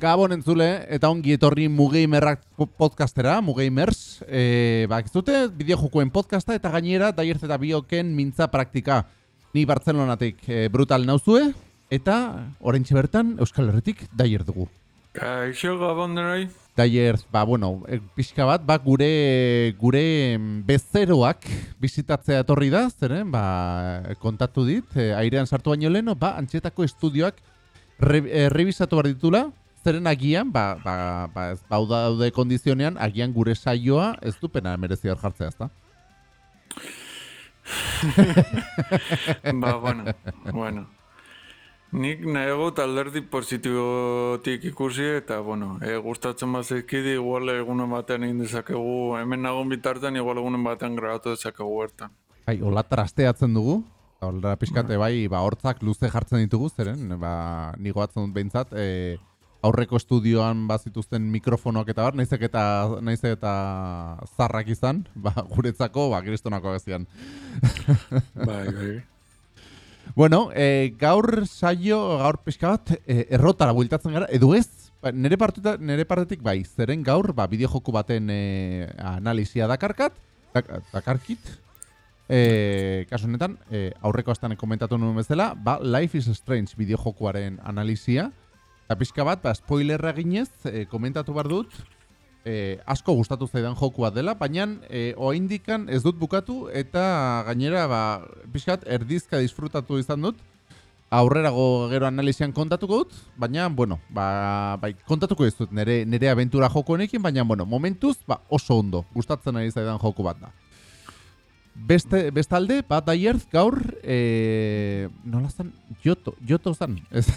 Gabon entzule, eta ongi etorri Mugeimerrak podcastera, Mugeimers. E, ba, ez dute, bideo jokoen podcasta eta gainera, daierz eta bioken mintza praktika. Ni Bartzelonatik e, brutal nauzue, eta orentxe bertan Euskal Herritik daier dugu. Kaixo gabon denoi. Daier, ba, bueno, e, pixka bat, ba, gure, gure bezeroak bizitatzea etorri da, zeren, ba, kontatu dit, e, airean sartu baino leno, ba, antxetako estudioak re, e, revisatu behar ditula, zeren agian, ba, ba, ba, ez bau daude kondizionean, agian gure saioa ez du pena merezi hor jartzea, ezta? ba, bueno, bueno. Nik nahiago alderdi positibotik ikusi eta, bueno, e, gustatzen bat zekidi, igual egunen batean egin dezakegu, hemen nagon bitartean, igual egunen batean grabatu dezakegu bertan. Ai, hola trasteatzen dugu, hola pixkate bai, ba, hortzak luze jartzen ditugu, zeren, ba, nigo atzen dut behintzat, e, aurreko estudioan bazituzten mikrofonoak eta bar, naizek eta naiz eta zarrak izan, ba, guretzako, ba, kristonako gazian. bai, bai. Bueno, e, gaur saio, gaur pixka bat, e, errotara bueltatzen gara, edo ez, ba, nire, partuta, nire partetik bai, zeren gaur, ba, bideo joku baten e, analizia dakarkat, dak, dakarkit, e, kasu honetan, e, aurreko astan komentatu nuen bezala, ba, Life is Strange bideo jokuaren analizia, Eta pixka bat, ba, spoilerra ginez, e, komentatu bar dut, e, asko gustatu zaidan jokua dela, baina e, oaindikan ez dut bukatu, eta gainera, ba, pixka bat, erdizka disfrutatu izan dut, aurrerago gero analizian kontatuko dut, baina, bueno, ba, bai, kontatuko ez dut nire, nire aventura joko honekin, baina, bueno, momentuz, ba, oso ondo, gustatzen ari zaidan joku bat da. Beste, bestalde, bat daierz gaur, e, nola zan, joto, joto zan, ez,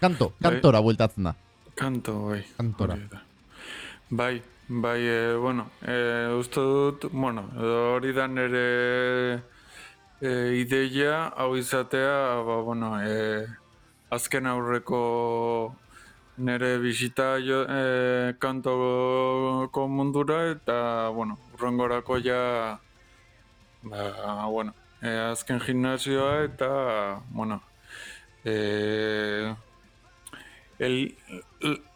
Kanto, kantora bai. bueltatzen da. Kanto, bai. Kantora. Bai, bai, e, bueno, e, uste dut, bueno, hori da nire e, ideia, hau izatea, ba, bueno, e, azken aurreko nire bisita jo, e, kantoko mundura, eta, bueno, urrengorako ja, ba, bueno, e, azken gimnasioa, eta, bueno, e, el,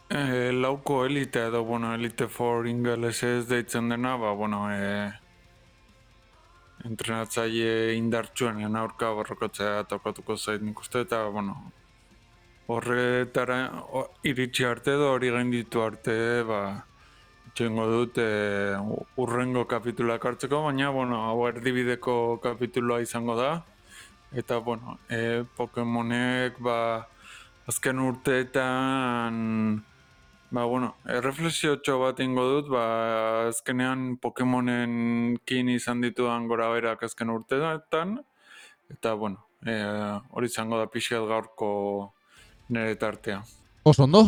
el, lauko elite edo, bueno, elite for ingeles ez deitzen dena, ba, bueno, e, entrenatzaile indartxuen aurka borrokotzea tokatuko zait nik uste, eta, bueno, horretara iritsi arte edo hori gainditu arte, ba, txengo dut e, urrengo kapitulak hartzeko, baina, bueno, hau erdibideko kapituloa izango da, eta, bueno, e, Pokemonek, ba, azken urteetan ba bueno, erreflexio bat ingo dut, ba azkenean Pokemonen kin izan dituan gora berak azken urteetan eta bueno, e, hori izango da pixkat gaurko nire tartea. Oso ondo,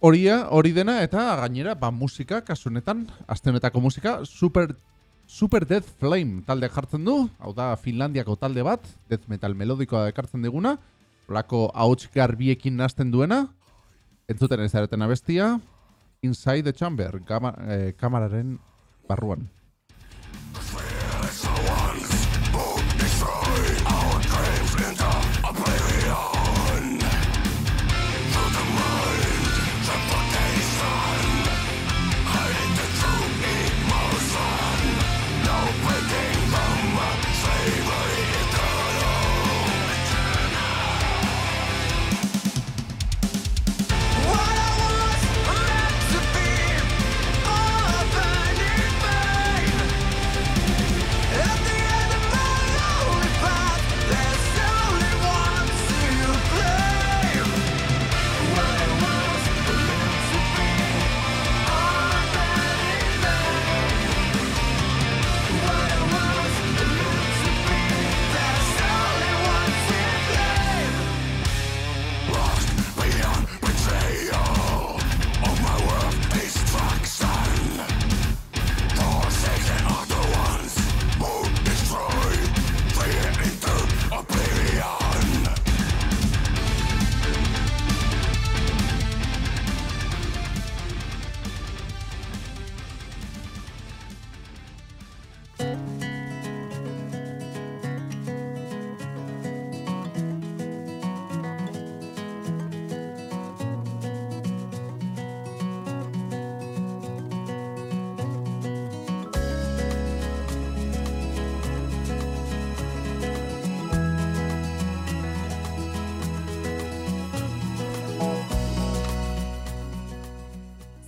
horia, hori dena eta gainera, ba musika, kasunetan, aztenetako musika, super, super Death Flame talde jartzen du, hau da Finlandiako talde bat, death metal melodikoa ekartzen diguna, Olako hauts garbiekin nazten duena, entzuten ez zareten abestia, Inside the Chamber, eh, kamararen barruan.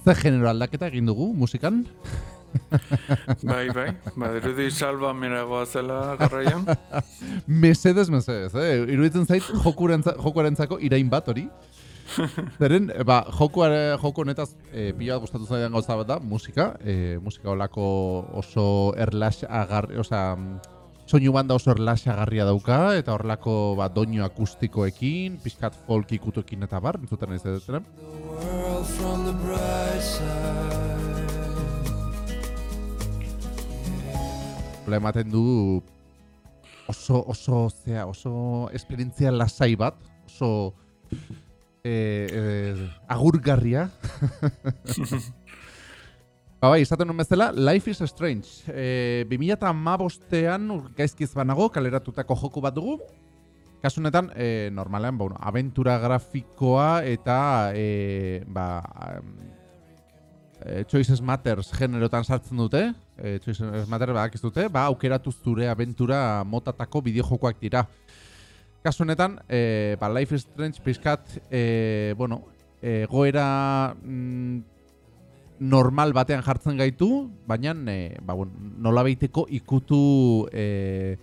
Ze genero aldaketa egin dugu musikan? bai, bai, badirudi salba meragoa zela garraian. Mesedez, mesedez, eh? Iruditzen zait, jokuarentzako irain bat hori. Zeren, ba, jokuare, joku honetaz e, pila gustatu zaidan gauza bat da, musika. E, musika olako oso erlax agarri, osea, soinu banda oso erlax agarria dauka, eta horrelako ba, doinu akustikoekin, pixkat folk ikutuekin eta bar, entzuten ez dut, ematen du oso, oso, zea, oso esperientzia lasai bat, oso eh, eh, agurgarria. ba bai, izaten nuen bezala, Life is Strange. Eh, 2008an gaizkiz banago, kaleratutako joku bat dugu. Kasunetan, eh, normalean, ba, bueno, aventura grafikoa eta eh, ba, eh, Choices Matters generotan sartzen dute, eh, Choices Matters badak dute, ba, aukeratu zure aventura motatako bideojokoak dira. Kasu honetan, eh, ba, Life is Strange pizkat, eh, bueno, eh, goera mm, normal batean jartzen gaitu, baina eh, ba, bueno, nola ikutu eh,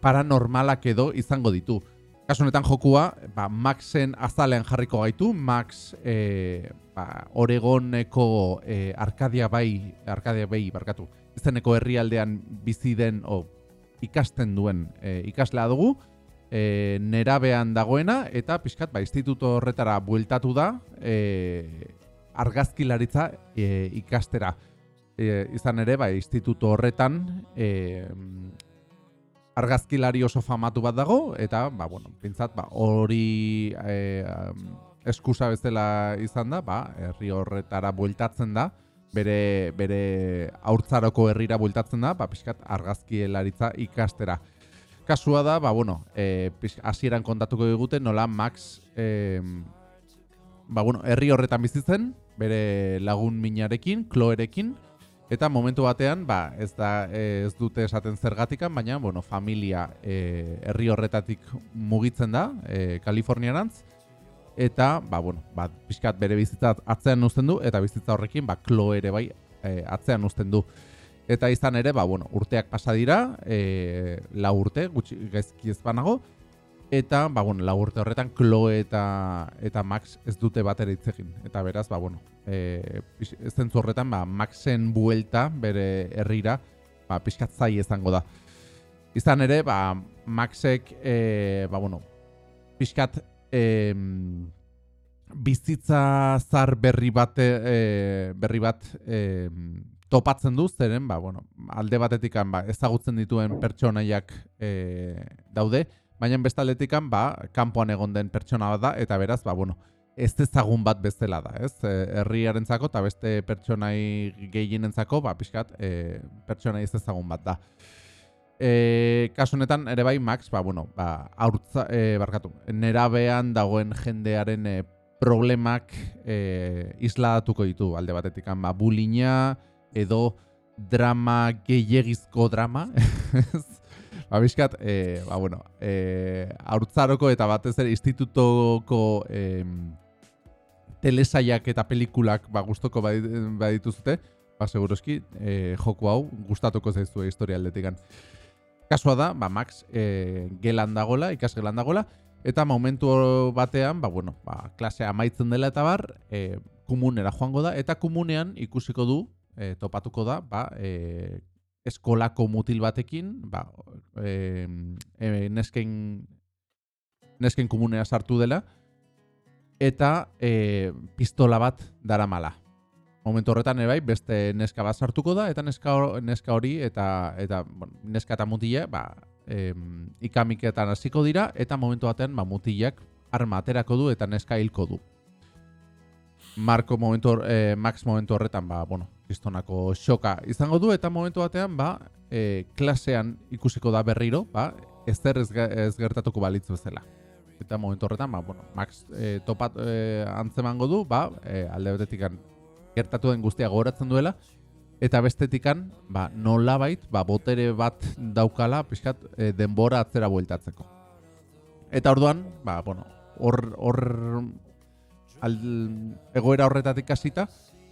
paranormalak edo izango ditu. Kasu honetan jokua, ba, Maxen azalean jarriko gaitu, Max e, ba, Oregoneko e, Arkadia bai, Arkadia bai barkatu, izeneko herrialdean bizi den o, ikasten duen e, ikaslea dugu, e, nerabean dagoena, eta pixkat, ba, instituto horretara bueltatu da, e, argazkilaritza e, ikastera. E, izan ere, ba, instituto horretan, e, argazkilari oso famatu bat dago, eta, ba, bueno, pintzat, ba, hori e, eskusa bezala izan da, ba, herri horretara bueltatzen da, bere, bere aurtzaroko herrira bueltatzen da, ba, pixkat argazkielaritza ikastera. Kasua da, ba, bueno, e, hasieran kontatuko digute, nola Max, e, ba, bueno, herri horretan bizitzen, bere lagun minarekin, kloerekin, Eta momentu batean, ba, ez da ez dute esaten zergatikan, baina bueno, familia e, herri horretatik mugitzen da, e, Kaliforniarantz eta ba bueno, ba pizkat bere bizitza atzean uzten du eta bizitza horrekin ba klo ere bai e, atzean uzten du. Eta izan ere, ba bueno, urteak pasa dira, eh la urte gutxi gaizki ez banago, Eta, ba, bueno, lagurte horretan, Chloe eta, eta Max ez dute bat ere itzegin. Eta beraz, ba, bueno, e, zentzu horretan, ba, Maxen buelta bere herrira, ba, pixkat zai izango da. Izan ere, ba, Maxek, e, ba, bueno, pixkat e, bizitza zar berri bat, e, berri bat e, topatzen du, zeren, ba, bueno, alde batetik ba, ezagutzen dituen pertsonaiak e, daude, baina bestaletikan ba kanpoan egon den pertsona bat da eta beraz ba bueno ez ezagun bat bezala da, ez? E, herriarentzako eta beste pertsonai gehienentzako ba pixkat e, pertsonai ez ezagun bat da. E, kasu honetan ere bai Max ba bueno, ba aurtza e, barkatu. Nerabean dagoen jendearen e, problemak e, isladatuko ditu alde batetikan ba bulina edo drama gehiegizko drama, Ba, bizkat, e, ba, bueno, e, aurtzaroko eta batez ere institutoko e, telesaiak eta pelikulak ba, guztoko badituzute, ba, seguroski, e, joku hau gustatuko zaizu historia aldetikan. Kasua da, ba, Max e, gelan dagola, ikas gelan dagola, eta momentu batean, ba, bueno, ba, klasea amaitzen dela eta bar, e, kumunera joango da, eta kumunean ikusiko du, e, topatuko da, ba, e, eskolako mutil batekin, ba, e, e, nesken, nesken komunea sartu dela, eta e, pistola bat dara mala. Momentu horretan ere bai, beste neska bat sartuko da, eta neska, neska hori, eta, eta bueno, neska eta mutile, ba, e, ikamiketan hasiko dira, eta momentu batean ba, mutilak arma aterako du eta neska hilko du. Marko momentu, eh, Max momentu horretan, ba, bueno, kristonako xoka izango du, eta momentu batean, ba, e, klasean ikusiko da berriro, ba, ez zer ez, ez gertatuko balitz bezala. Eta momentu horretan, ba, bueno, Max e, topat e, antzemango du, ba, e, alde betetikan gertatu den guztia goratzen duela, eta bestetikan, ba, nola bait, ba, botere bat daukala, pixkat, e, denbora atzera bueltatzeko. Eta orduan, ba, bueno, hor, hor, egoera horretatik hasita,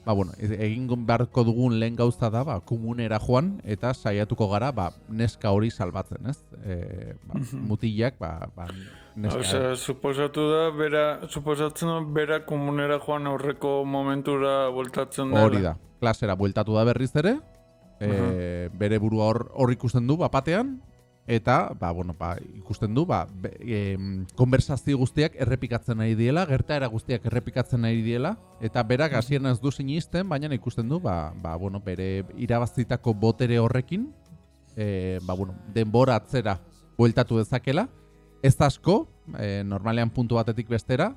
ba, bueno, egin beharko dugun lehen gauza da, ba, komunera joan, eta saiatuko gara, ba, neska hori salbatzen, ez? E, ba, mutilak, ba, ba, neska. Osea, suposatu da, bera, suposatzen da, bera komunera joan aurreko momentura voltatzen dela. hori da, klasera bueltatu da berriz ere, e, bere burua hor, hor ikusten du, bapatean, eta, ba, bueno, ba, ikusten du, ba, be, em, konversazio guztiak errepikatzen nahi diela, gertaera guztiak errepikatzen nahi diela, eta berak hasieran ez du sinisten, baina ikusten du, ba, ba, bueno, bere irabazitako botere horrekin, e, ba, bueno, denbora atzera bueltatu dezakela, ez asko, e, normalean puntu batetik bestera,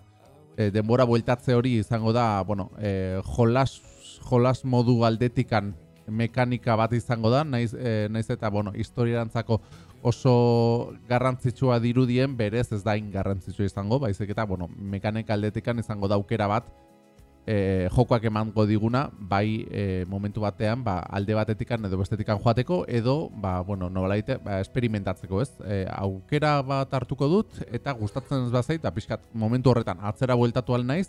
e, denbora bueltatze hori izango da, bueno, e, jolas, jolas modu aldetikan mekanika bat izango da, naiz, e, naiz eta, bueno, historiarantzako oso garrantzitsua dirudien berez ez dain garrantzitsua izango, baizik eta, bueno, mekanika aldetikan izango da aukera bat, e, jokoak emango diguna, bai e, momentu batean, ba, alde batetikan edo bestetikan joateko, edo, ba, bueno, nobalaite, ba, experimentatzeko, ez? E, aukera bat hartuko dut, eta gustatzen ez bazait, eta pixkat momentu horretan atzera bueltatu al naiz,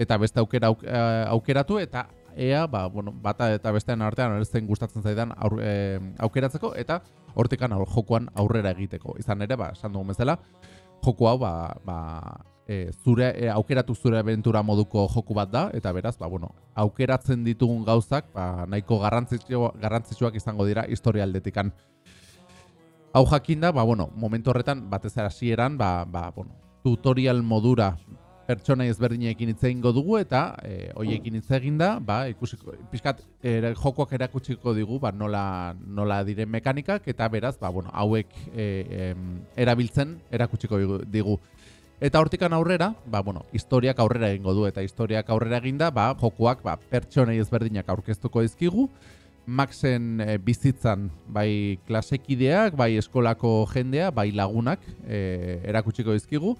eta beste aukera auk, aukeratu, eta ea, ba, bueno, bata eta bestean artean ez zen gustatzen zaidan aur, e, aukeratzeko, eta hortikan aur, jokoan aurrera egiteko. Izan ere, ba, esan dugun bezala, joko hau, ba, ba, e, zure, e, aukeratu zure aventura moduko joku bat da, eta beraz, ba, bueno, aukeratzen ditugun gauzak, ba, nahiko garrantzitsu, garrantzitsuak izango dira historia aldetikan. Hau jakinda, ba, bueno, momentu horretan, batez hasieran, ba, ba, bueno, tutorial modura pertsona ezberdinekin hitz egingo dugu eta e, hoiekin hitz eginda, ba, ikusiko pizkat e, jokoak erakutsiko digu, ba, nola, nola diren mekanikak eta beraz, ba, bueno, hauek e, em, erabiltzen erakutsiko digu. Eta hortikan aurrera, ba, bueno, historiak aurrera egingo du eta historiak aurrera eginda, ba, jokoak ba, pertsonei ezberdinak aurkeztuko dizkigu, Maxen e, bizitzan bai klasekideak, bai eskolako jendea, bai lagunak e, erakutsiko dizkigu.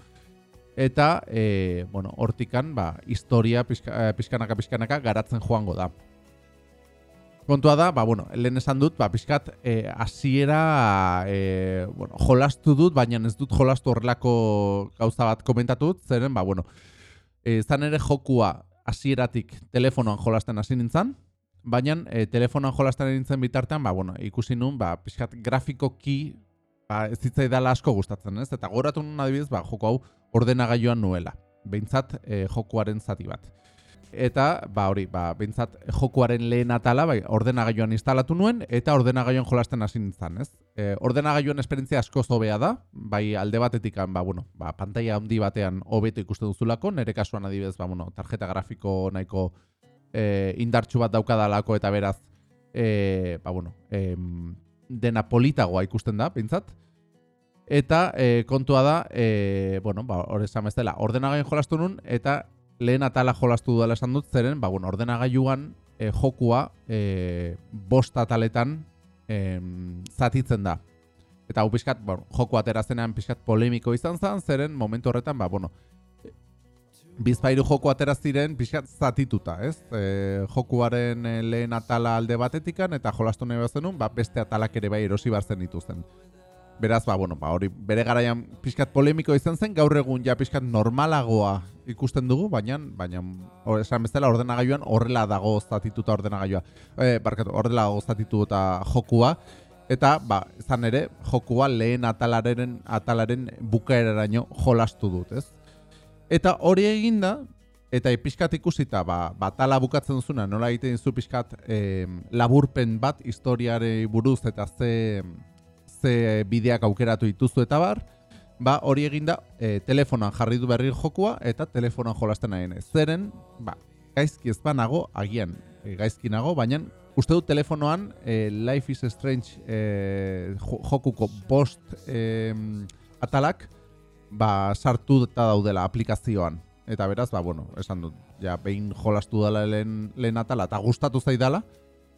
Eta, e, bueno, hortikan, ba, historia pizka, eh, pizkanaka pizkanaka garatzen joango da. Kontua da, ba, bueno, lehen esan dut, ba, pizkat, e, hasiera e, bueno, jolastu dut, baina ez dut jolastu horrelako gauza bat komentatu dut, zeren, ba, bueno, e, zan ere jokua hasieratik telefonoan jolasten hasi nintzen, baina e, telefonoan jolasten nintzen bitartean, ba, bueno, ikusi nun, ba, pixkat grafikoki ba, ez zitzaidala asko gustatzen, ez? Eta goratu nun adibidez, ba, joko hau ordenagailuan nuela. Behintzat e, jokuaren zati bat. Eta, ba, hori, ba, behintzat jokuaren lehen atala, bai, ordenagailuan instalatu nuen, eta ordenagailuan jolasten hasi nintzen, ez? E, ordenagailuan esperientzia asko hobea da, bai alde batetik, ba, bueno, ba, pantalla handi batean hobeto ikusten duzulako, nire kasuan adibidez, ba, bueno, tarjeta grafiko nahiko e, indartsu bat daukadalako, eta beraz, e, ba, bueno, em, dena politagoa ikusten da, pintzat. Eta e, kontua da, e, bueno, ba, hori esan bezala, ordenagailuan jolastu nun, eta lehen atala jolastu dudala esan dut, zeren, ba, bueno, ordenagailuan e, jokua e, bost ataletan em, zatitzen da. Eta hau pixkat, bueno, joku atera zenean pixkat polemiko izan zen, zeren momentu horretan, ba, bueno, bizpairu joko atera ziren pixkat zatituta, ez? E, jokuaren e, lehen atala alde batetikan eta jolastu nahi bazenun, ba, beste atalak ere bai erosi barzen dituzten. Beraz, ba, bueno, ba, hori bere garaian pixkat polemiko izan zen, gaur egun ja pixkat normalagoa ikusten dugu, baina, baina hor, esan bezala ordenagailuan horrela dago zatituta ordenagailua. E, barkatu, horrela dago zatituta jokua, eta, ba, izan ere, jokua lehen atalaren, atalaren bukaeraraino jolastu dut, ez? Eta hori eginda, eta pixkat ikusita, ba, batala bukatzen duzuna, nola egiten zu pixkat em, laburpen bat historiare buruz eta ze, ze bideak aukeratu dituzu eta bar, ba, hori eginda e, telefonoan jarri du berri jokua eta telefonoan jolasten nahi naiz. Zeren, ba, gaizki ez banago, agian e, gaizki nago, baina uste dut telefonoan e, Life is Strange e, jo- jokuko bost e, atalak ba, sartu eta daudela aplikazioan. Eta beraz, ba, bueno, esan dut, ja, behin jolastu dela lehen, lehen atala, eta gustatu zaidala,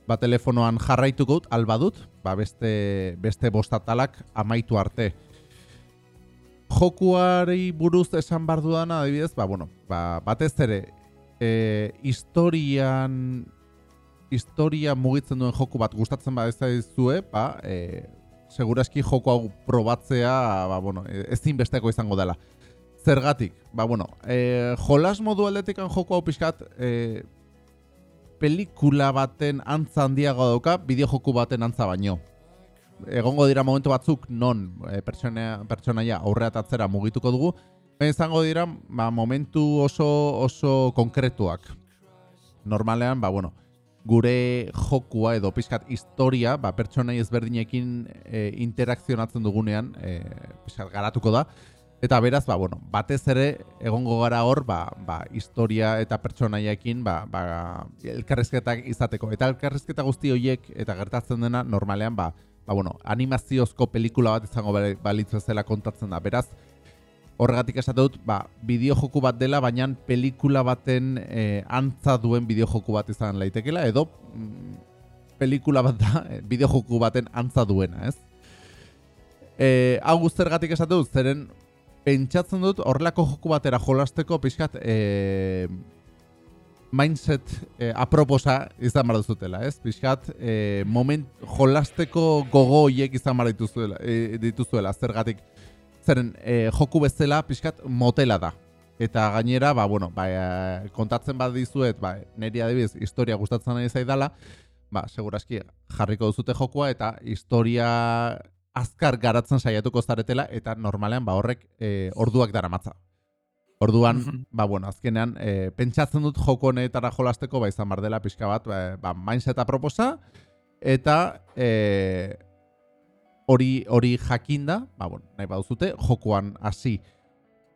ba, telefonoan jarraituko dut, alba dut, ba, beste, beste bost atalak amaitu arte. Jokuari buruz esan bar dudana, adibidez, ba, bueno, ba, batez ere, e, historian historia mugitzen duen joku bat gustatzen bat zaizue, ba, e, seguraski joko hau probatzea, ba, bueno, e- ezinbesteko izango dela. Zergatik, ba, bueno, e, jolas modu aldetikan joko hau pixkat, e, pelikula baten antza handiago dauka bideojoku baten antza baino. Egongo dira momentu batzuk non e, pertsona, pertsonaia aurrea atzera mugituko dugu, izango dira ba, momentu oso oso konkretuak. Normalean, ba, bueno, gure jokua edo pixkat historia, ba, pertsonai ezberdinekin e, interakzionatzen dugunean, e, pixkat garatuko da, Eta beraz, ba, bueno, batez ere egongo gara hor, ba, ba, historia eta pertsonaiekin ba, ba, elkarrezketak izateko. Eta elkarrezketa guzti horiek eta gertatzen dena normalean, ba, ba, bueno, animaziozko pelikula bat izango balitzu zela kontatzen da. Beraz, horregatik esate dut, ba, bideojoku bat dela, baina pelikula baten e, antza duen bideojoku bat izan laitekela, edo mm, pelikula bat da, e, bideojoku baten antza duena, ez? E, hau guztergatik esate dut, zeren pentsatzen dut horrelako joku batera jolasteko pixkat e, mindset e, aproposa izan bar duzutela, ez? Pixkat e, moment jolasteko gogo hiek izan bar dituzuela, e, dituzuela zergatik zeren e, joku bezala pixkat motela da. Eta gainera, ba, bueno, ba, kontatzen bat dizuet, ba, niri adibidez, historia gustatzen nahi zaidala, ba, seguraski jarriko duzute jokua eta historia azkar garatzen saiatuko zaretela eta normalean ba horrek e, orduak daramatza. Orduan, mhm. ba bueno, azkenean e, pentsatzen dut joko honetara jolasteko ba izan bar dela pixka bat, ba, ba mindseta proposa eta e, hori hori jakinda, ba bueno, nahi baduzute jokoan hasi.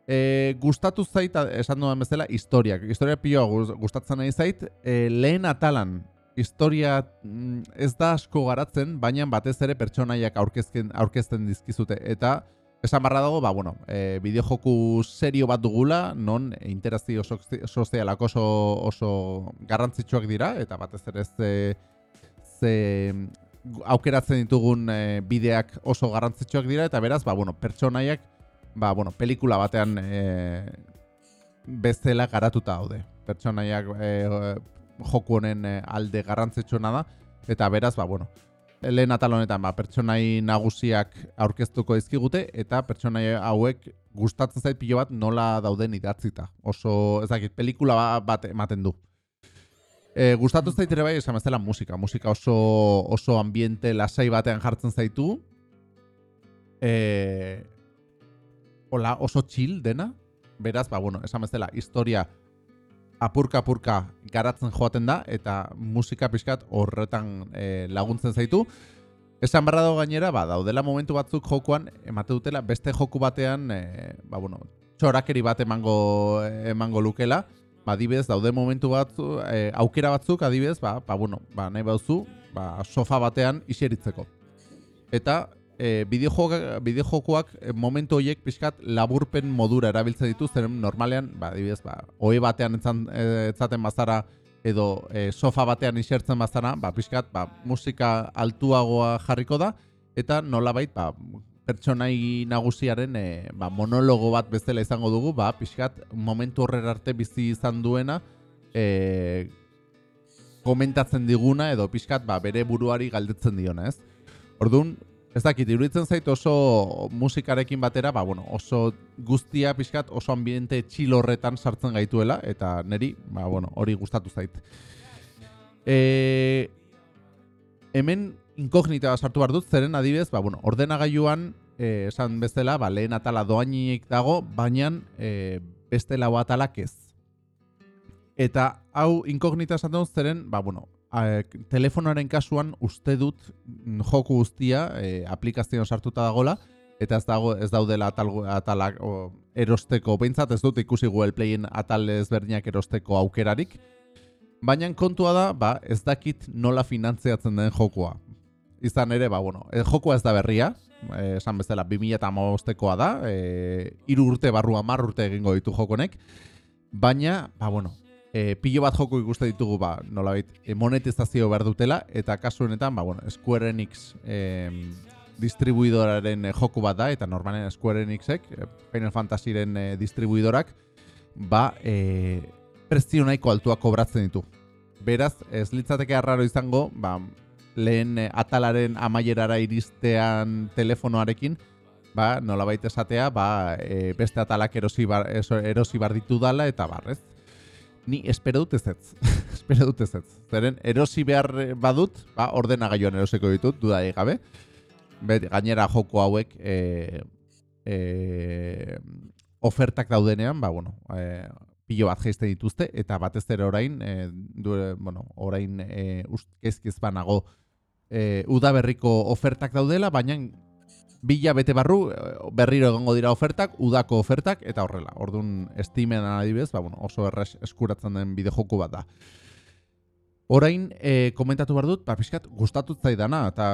E, gustatu zait esan duan bezala historiak. Historia pioa gustatzen nahi zait, e, lehen atalan historia mm, ez da asko garatzen, baina batez ere pertsonaiak aurkezten aurkezten dizkizute eta esan barra dago, ba bueno, e, bideojoku serio bat dugula, non interazio sozialak oso oso garrantzitsuak dira eta batez ere ze ze aukeratzen ditugun e, bideak oso garrantzitsuak dira eta beraz, ba bueno, pertsonaiak ba bueno, pelikula batean e, bezala garatuta daude. Pertsonaiak e, joku honen alde garrantzitsuena da eta beraz ba bueno lehen atal honetan ba pertsonai nagusiak aurkeztuko dizkigute eta pertsonai hauek gustatzen zait pilo bat nola dauden idatzita oso ez dakit pelikula ba, bat ematen du E, gustatu zait ere bai, esan bezala musika. Musika oso, oso ambiente lasai batean jartzen zaitu. E, hola, oso chill dena. Beraz, ba, bueno, esan bezala, historia apurka-apurka garatzen joaten da, eta musika pixkat horretan e, laguntzen zaitu. Esan barra dago gainera, ba, daudela momentu batzuk jokuan, emate dutela, beste joku batean, e, ba, bueno, txorakeri bat emango, emango lukela, ba, adibidez, daude momentu batzu, e, aukera batzuk, adibidez, ba, ba, bueno, ba, nahi bauzu, ba, sofa batean iseritzeko. Eta e, bideojokoak e, momentu horiek pixkat laburpen modura erabiltzen ditu, zeren normalean, ba, dibidez, ba, oe batean etzan, etzaten bazara, edo e, sofa batean isertzen bazara, ba, pixkat ba, musika altuagoa jarriko da, eta nolabait, ba, pertsonai nagusiaren e, ba, monologo bat bezala izango dugu, ba, pixkat momentu horrer arte bizi izan duena, e, komentatzen diguna, edo pixkat ba, bere buruari galdetzen diona, ez? Orduan, Ez dakit, iruditzen zait oso musikarekin batera, ba, bueno, oso guztia pixkat oso ambiente txilorretan sartzen gaituela, eta neri, ba, bueno, hori gustatu zait. E, hemen inkognita sartu behar dut, zeren adibidez, ba, bueno, ordenagailuan, e, esan bezala, ba, lehen atala doainik dago, baina e, beste lau atalak ez. Eta hau inkognita esan dut, zeren, ba, bueno, telefonoaren kasuan uste dut mm, joku guztia e, aplikazioan sartuta dagola eta ez dago ez daudela atal, atalak o, erosteko beintzat ez dut ikusi Google Playen atal ezberdinak erosteko aukerarik baina kontua da ba, ez dakit nola finantziatzen den jokua izan ere ba bueno e, jokua ez da berria e, esan bezala 2015koa da eh 3 urte barrua 10 urte egingo ditu jokonek. Baina ba bueno e, pilo bat joko ikuste ditugu ba, nolabait e, monetizazio behar dutela eta kasu honetan ba, bueno, Square Enix e, distribuidoraren e, joku bat da eta normalen Square Enixek e, Final Fantasyren e, distribuidorak ba e, prezio nahiko altua kobratzen ditu. Beraz ez litzateke arraro izango ba, lehen e, atalaren amaierara iristean telefonoarekin ba, nolabait esatea ba, e, beste atalak erosi bar, erosi bar ditu dala eta barrez ni espero dut ez ez. espero dut ez ez. Zeren, erosi behar badut, ba, ordenagailuan erosiko ditut, duda gabe. Bet, gainera joko hauek e, e, ofertak daudenean, ba, bueno, e, pilo bat jaizte dituzte, eta batez ere orain, e, du, bueno, orain e, ustkezkiz banago e, udaberriko ofertak daudela, baina bila bete barru berriro egongo dira ofertak, udako ofertak, eta horrela. Orduan, estimen adibidez, ba, bueno, oso erraz eskuratzen den bide joku bat da. Orain, e, komentatu behar dut, ba, pixkat, gustatut zaidana, eta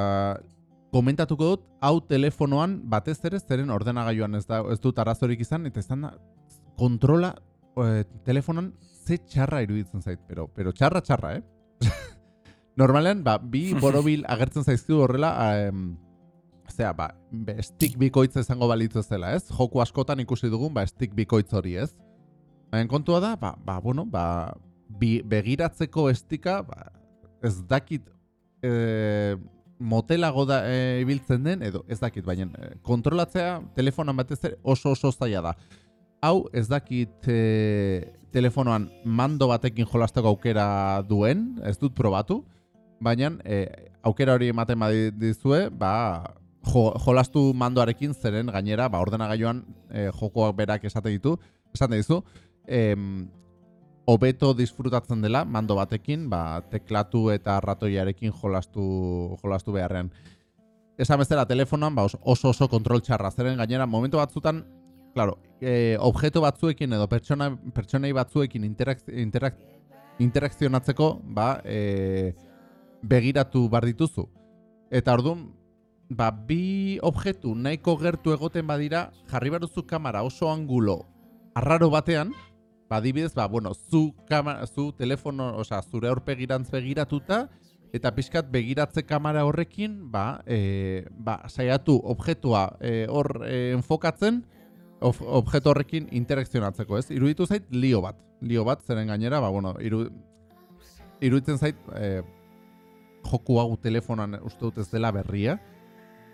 komentatuko dut, hau telefonoan batez ere zeren ordenagailuan ez, da, ez dut arazorik izan, eta ez da kontrola e, telefonan ze txarra iruditzen zait, pero, pero txarra txarra, eh? Normalean, ba, bi borobil agertzen zaizkidu horrela, um, zera, ba, stick bikoitz izango balitzu zela, ez? Joku askotan ikusi dugun, ba, stick bikoitz hori, ez? Baina kontua da, ba, ba bueno, ba, bi, begiratzeko estika, ba, ez dakit, e, motelago da e, ibiltzen den, edo ez dakit, baina e, kontrolatzea telefonan batez ere oso oso zaila da. Hau ez dakit e, telefonoan mando batekin jolasteko aukera duen, ez dut probatu, baina e, aukera hori ematen badizue, ba, jo, jolastu mandoarekin zeren gainera, ba, ordenagailuan e, jokoak berak esate ditu, esate dizu, em, hobeto disfrutatzen dela mando batekin, ba, teklatu eta ratoiarekin jolastu, jolastu beharrean. Esan bezala telefonoan ba, oso oso kontrol txarra zeren gainera momentu batzutan, claro, e, objektu batzuekin edo pertsona, pertsonei batzuekin interak, interak, interakzionatzeko ba, e, begiratu bar dituzu. Eta orduan, ba, bi objektu nahiko gertu egoten badira, jarri baruzu kamera oso angulo arraro batean, ba, adibidez, ba, bueno, zu, kamera, zu telefono, oza, zure aurpegirantz begiratuta, eta pixkat begiratze kamera horrekin, ba, e, ba saiatu objektua e, hor e, enfokatzen, of, objektu horrekin interakzionatzeko, ez? Iruditu zait, lio bat. Lio bat, zeren gainera, ba, bueno, iru, iruditzen zait, e, joku hau telefonan uste dut ez dela berria.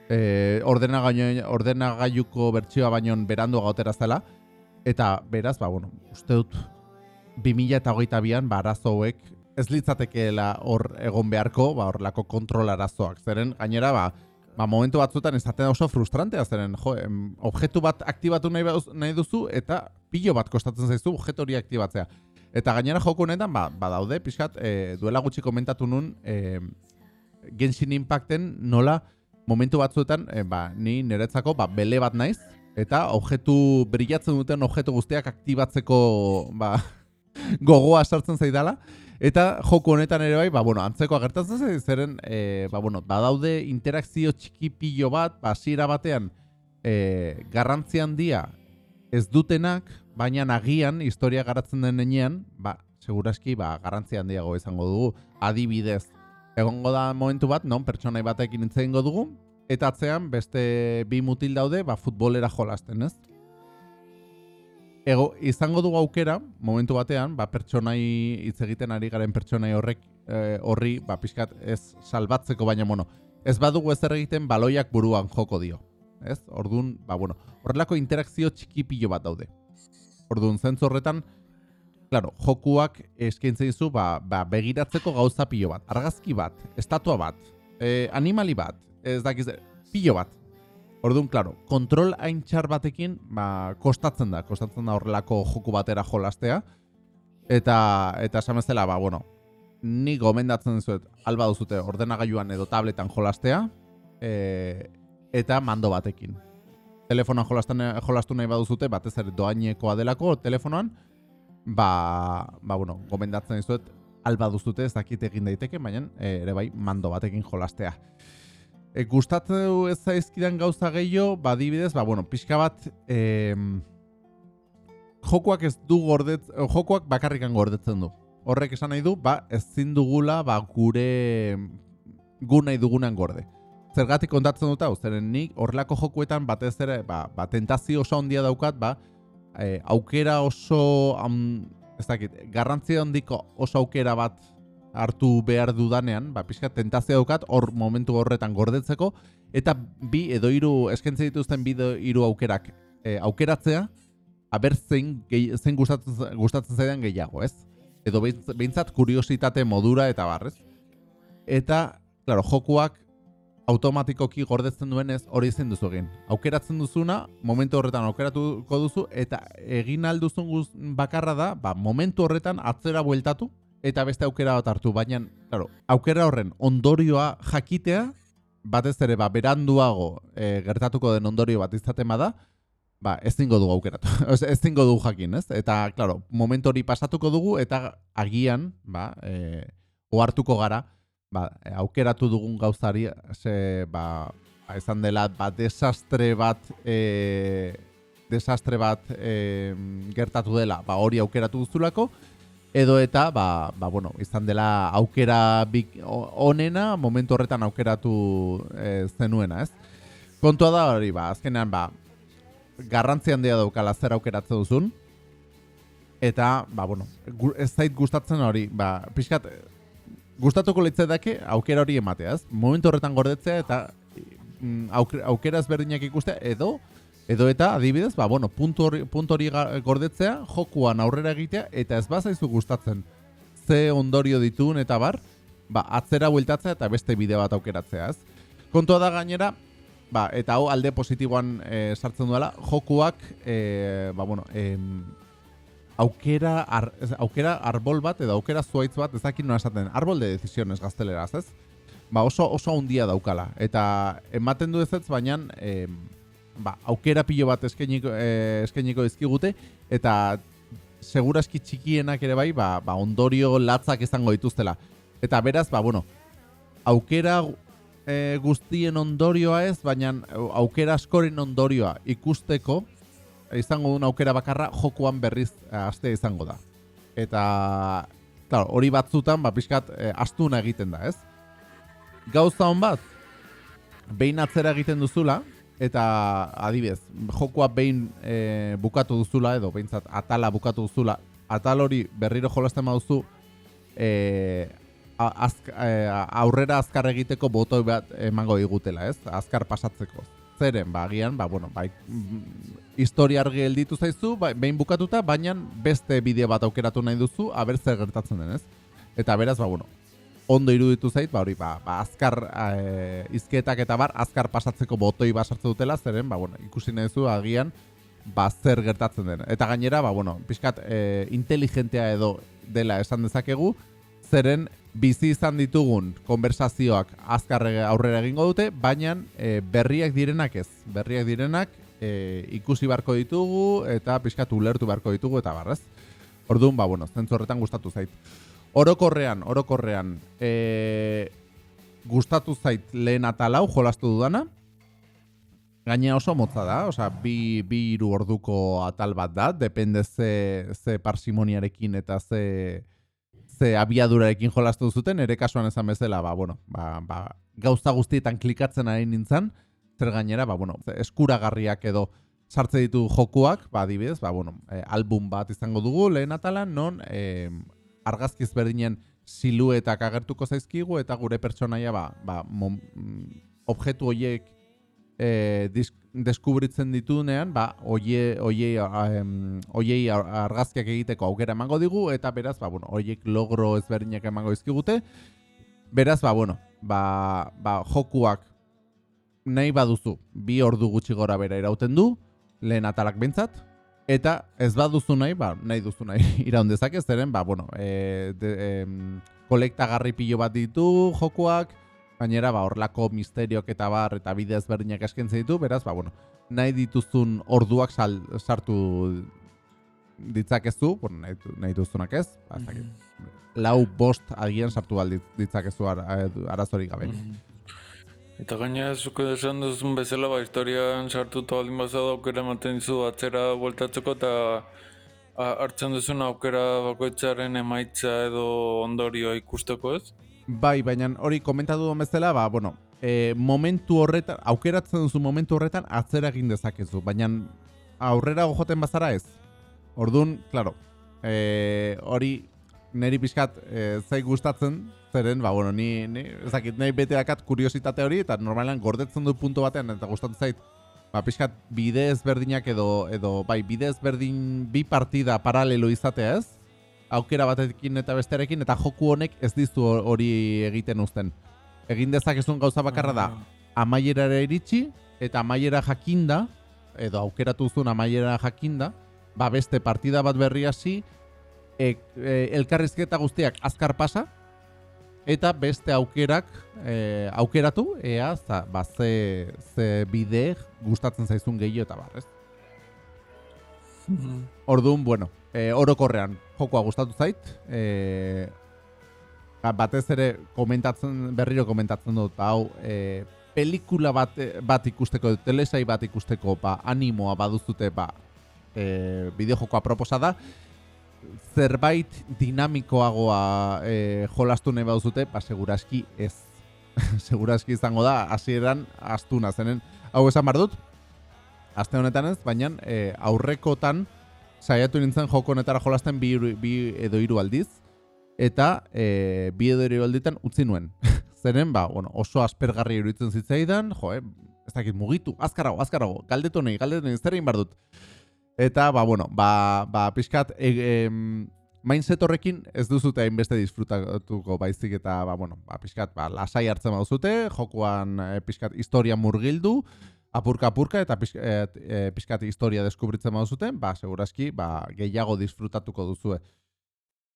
E, ordenagailuko bertsioa baino berandu gautera zela. Eta beraz, ba, bueno, uste dut 2008an ba, arazo ez litzatekeela hor egon beharko, ba, hor lako kontrol arazoak. Zeren, gainera, ba, ba, momentu batzutan ez oso frustrantea, zeren, jo, em, objektu bat aktibatu nahi, nahi duzu, eta pilo bat kostatzen zaizu objektu hori aktibatzea. Eta gainera joko honetan, ba, ba daude, pixkat, e, duela gutxi komentatu nun, e, Genshin Impacten nola momentu batzuetan, e, ba, ni niretzako, ba, bele bat naiz, eta objektu brillatzen duten objektu guztiak aktibatzeko ba, gogoa sartzen zaidala. Eta joko honetan ere bai ba, bueno, antzeko agertatzen zaiz zeren e, ba, bueno, badaude interakzio txikipillo bat hasiera batean e, garrantzi handia ez dutenak baina nagian historia garatzen den nenean ba, seguraski ba, garrantzi handiago izango dugu adibidez egongo da momentu bat non pertsonai batekin intzen dugu eta atzean beste bi mutil daude, ba, futbolera jolasten, ez? Ego, izango dugu aukera, momentu batean, ba, pertsonai hitz egiten ari garen pertsonai horrek e, horri, ba, pixkat ez salbatzeko, baina, bueno, ez badugu ez egiten baloiak buruan joko dio. Ez? Orduan, ba, bueno, horrelako interakzio txiki pilo bat daude. Orduan, zentzu horretan, claro, jokuak eskaintzen dizu, ba, ba, begiratzeko gauza pilo bat, argazki bat, estatua bat, e, animali bat, ez dakiz, pilo bat. Orduan, klaro, kontrol hain txar batekin, ba, kostatzen da, kostatzen da horrelako joku batera jolastea. Eta, eta esamezela, ba, bueno, ni gomendatzen zuet, alba duzute ordenagailuan edo tabletan jolastea, e, eta mando batekin. Telefonan jolasten, jolastu nahi baduzute, batez ere doainekoa delako telefonoan, ba, ba bueno, gomendatzen dizuet, alba duzute ez dakit egin daiteke, baina ere bai mando batekin jolastea. E, gustatzen ez zaizkidan gauza gehiago, badibidez, ba, bueno, pixka bat, e, jokoak ez du gordetz, jokoak bakarrikan gordetzen du. Horrek esan nahi du, ba, ez zindugula, ba, gure gu nahi dugunan gorde. Zergatik kontatzen dut hau, zeren nik horrelako jokuetan batez ere, ba, ba tentazio oso handia daukat, ba, e, aukera oso, am, ez dakit, garrantzia handiko oso aukera bat hartu behar dudanean, ba, pixka tentazio daukat, hor momentu horretan gordetzeko, eta bi edo hiru eskaintzen dituzten bi hiru aukerak e, aukeratzea, aber zein, gehi, zein gustatzen, gustatzen zaidan gehiago, ez? edo behintzat kuriositate modura eta barrez. Eta, claro, jokuak automatikoki gordetzen duenez hori ezin duzu egin. Aukeratzen duzuna, momentu horretan aukeratuko duzu, eta egin alduzun guz bakarra da, ba, momentu horretan atzera bueltatu, eta beste aukera bat hartu, baina, claro, aukera horren ondorioa jakitea, batez ere, ba, beranduago e, gertatuko den ondorio bat izaten bada, ba, ez zingo dugu aukeratu, ez zingo dugu jakin, ez? Eta, claro, momentu hori pasatuko dugu, eta agian, ba, e, ohartuko gara, ba, aukeratu dugun gauzari, ze, ba, ba izan dela, ba, desastre bat, e, desastre bat e, gertatu dela, ba, hori aukeratu duzulako, edo eta, ba, ba, bueno, izan dela aukera bik, onena, momentu horretan aukeratu e, zenuena, ez? Kontua da hori, ba, azkenean, ba, garrantzi handia daukala zer aukeratzen duzun, eta, ba, bueno, ez zait gustatzen hori, ba, pixkat, gustatuko litze dake aukera hori ematea, ez? Momentu horretan gordetzea eta mm, aukera ezberdinak ikustea edo edo eta adibidez, ba bueno, puntu hori puntu hori gordetzea, jokuan aurrera egitea eta ez bazaizu gustatzen ze ondorio ditun eta bar, ba atzera bueltatzea eta beste bide bat aukeratzea, ez? Kontua da gainera, ba, eta hau alde positiboan e, sartzen duela, jokuak, e, ba, bueno, e, aukera, ar, aukera arbol bat edo aukera zuaitz bat ezakin nola esaten, arbol de decisiones gazteleraz, ez? Ba oso, oso handia daukala. Eta ematen du ez ez, baina e, ba, aukera pilo bat eskeniko, e, eskeniko dizkigute, eta seguraski txikienak ere bai, ba, ba ondorio latzak izango dituztela. Eta beraz, ba, bueno, aukera e, guztien ondorioa ez, baina aukera askoren ondorioa ikusteko, izango duen aukera bakarra jokuan berriz eh, aste izango da. Eta claro, hori batzutan ba pixkat e, astuna egiten da, ez? Gauza hon bat behin atzera egiten duzula eta adibez, jokua behin e, bukatu duzula edo behintzat atala bukatu duzula, atal hori berriro jolasten baduzu e, azk, aurrera azkar egiteko botoi bat emango digutela, ez? Azkar pasatzeko. Zeren, ba, agian, ba, bueno, bai, historia argi gelditu zaizu, ba, behin bukatuta, baina beste bideo bat aukeratu nahi duzu, aber zer gertatzen denez. Eta beraz, ba, bueno, ondo iruditu zait, ba, hori, ba, ba azkar e, izketak eta bar, azkar pasatzeko botoi basartze dutela, zeren, ba, bueno, ikusi nahi duzu, agian, ba, zer gertatzen den. Eta gainera, ba, bueno, pixkat, e, inteligentea edo dela esan dezakegu, zeren, bizi izan ditugun konversazioak azkar aurrera egingo dute, baina e, berriak direnak ez. Berriak direnak e, ikusi barko ditugu eta pixkatu ulertu barko ditugu eta barrez. Orduan, ba, bueno, zentzu horretan gustatu zait. Orokorrean, orokorrean, e, gustatu zait lehen atalau jolastu dudana. Gaina oso motza da, osea, bi, bi iru orduko atal bat da, depende ze, ze parsimoniarekin eta ze, ze abiadurarekin jolastu zuten, ere kasuan esan bezala, ba, bueno, ba, ba, gauza guztietan klikatzen ari nintzen, zer gainera, ba, bueno, eskuragarriak edo sartze ditu jokuak, ba, adibidez, ba, bueno, e, album bat izango dugu lehen atalan, non e, argazkiz berdinen siluetak agertuko zaizkigu eta gure pertsonaia ba, ba, mom, mm, objektu horiek e, deskubritzen ditunean, ba, oie, oie, oie argazkiak egiteko aukera emango digu, eta beraz, ba, bueno, oiek logro ezberdinak emango izkigute. Beraz, ba, bueno, ba, ba, jokuak nahi baduzu bi ordu gutxi gora bera irauten du, lehen atalak bintzat, eta ez baduzu nahi, ba, nahi duzu nahi iraun dezakez, zeren, ba, bueno, e, de, e, kolekta garri pilo bat ditu jokuak, gainera, ba, orlako misteriok eta bar, eta bide ezberdinak eskentzen ditu, beraz, ba, bueno, nahi dituzun orduak sal, sartu ditzakezu, bueno, nahi, nahi duzunak ez, ba, mm lau bost agian sartu ditzakezu ar, arazorik gabe. Mm Eta gaina zuko esan duzun bezala, ba, historian sartuta aldin bazada aukera ematen dizu atzera bueltatzeko eta hartzen duzun aukera bakoitzaren emaitza edo ondorioa ikusteko ez? Bai, baina hori komentatu duen bezala, ba, bueno, e, momentu horretan, aukeratzen duzu momentu horretan atzera egin dezakezu, baina aurrera gojoten bazara ez. Orduan, claro, e, hori neri pixkat e, zai gustatzen, zeren, ba, bueno, ni, ni ezakit, nahi bete dakat kuriositate hori, eta normalan gordetzen du puntu batean, eta gustatzen zait, ba, pixkat, bide ezberdinak edo, edo, bai, bide ezberdin bi partida paralelo izatea ez, aukera batekin eta bestearekin, eta joku honek ez dizu hori egiten uzten. Egin dezakezun gauza bakarra da, amaierara iritsi, eta amaiera jakinda, edo aukeratu zuen amaiera jakinda, ba beste partida bat berri hasi, e, e, elkarrizketa guztiak azkar pasa, eta beste aukerak e, aukeratu, ea, za, ba, ze, ze bide gustatzen zaizun gehiago eta bar, Mhm. Orduan, bueno, e, orokorrean jokoa gustatu zait, e, ba, batez ere komentatzen, berriro komentatzen dut, hau, e, pelikula bat, bat ikusteko, telesai bat ikusteko, ba, animoa baduzute, ba, e, bideojokoa proposa da, zerbait dinamikoagoa e, jolastu nahi baduzute, ba, seguraski ez. seguraski izango da, hasieran astuna zenen. Hau esan bar dut, aste honetan ez, baina e, aurrekotan saiatu nintzen joko honetara jolasten bi, bi edo hiru aldiz, eta e, bi edo hiru alditan utzi nuen. Zeren, ba, bueno, oso aspergarri iruditzen zitzaidan, jo, eh, ez dakit mugitu, azkarago, azkarago, galdetu nahi, galdetu nahi, zer egin behar dut. Eta, ba, bueno, ba, ba pixkat, e, em, mindset horrekin ez duzute hainbeste disfrutatuko baizik eta, ba, bueno, ba, pixkat, ba, lasai hartzen baduzute, jokoan e, pixkat historia murgildu, apurka-apurka eta pixkat, e, e, pixkat historia deskubritzen baduzuten, ba, segurazki, ba, gehiago disfrutatuko duzue.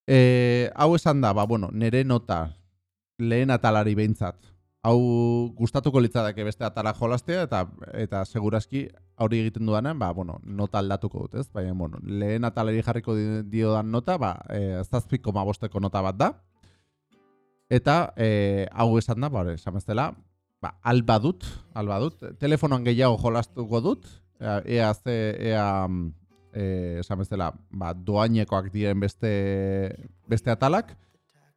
E, hau esan da, ba, bueno, nere nota lehen atalari behintzat. Hau gustatuko litzadake beste atala jolastea eta eta segurazki hori egiten dudanean, ba, bueno, nota aldatuko dut, ez? Baina, bueno, lehen atalari jarriko di- diodan nota, ba, e, zazpiko mabosteko nota bat da. Eta e, hau esan da, ba, esan bezala, ba, alba dut, alba dut. Telefonoan gehiago jolastuko dut, ea, ze, ea, e, esan bezala, ba, doainekoak diren beste, beste atalak.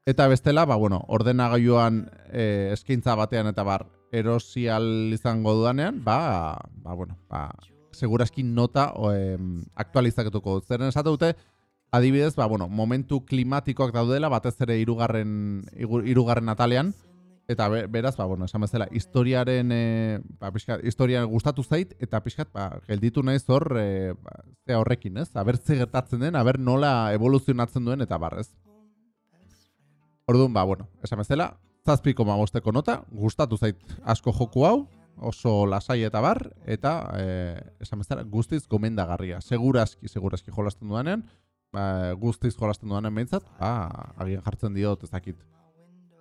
Eta bestela, ba, bueno, ordenagailuan e, eskaintza batean eta bar erosi al izango dudanean, ba, ba, bueno, ba, seguraski nota o, em, aktualizatuko dut. Zeren esate dute, adibidez, ba, bueno, momentu klimatikoak daudela, batez ere irugarren, hirugarren atalean, eta be- beraz, ba, bueno, esan bezala, historiaren, e, ba, pixkat, historia gustatu zait, eta pixkat, ba, gelditu naiz hor, e, ba, ze horrekin, ez? Aber ze gertatzen den, aber nola evoluzionatzen duen, eta bar, ez? Orduan, ba, bueno, esan bezala, zazpiko mabosteko nota, gustatu zait asko joku hau, oso lasai eta bar, eta eh, esan bezala, guztiz gomendagarria. Segurazki, segurazki jolasten dudanean, ba, guztiz jolasten dudanean behintzat, ba, agian jartzen diot, ez dakit,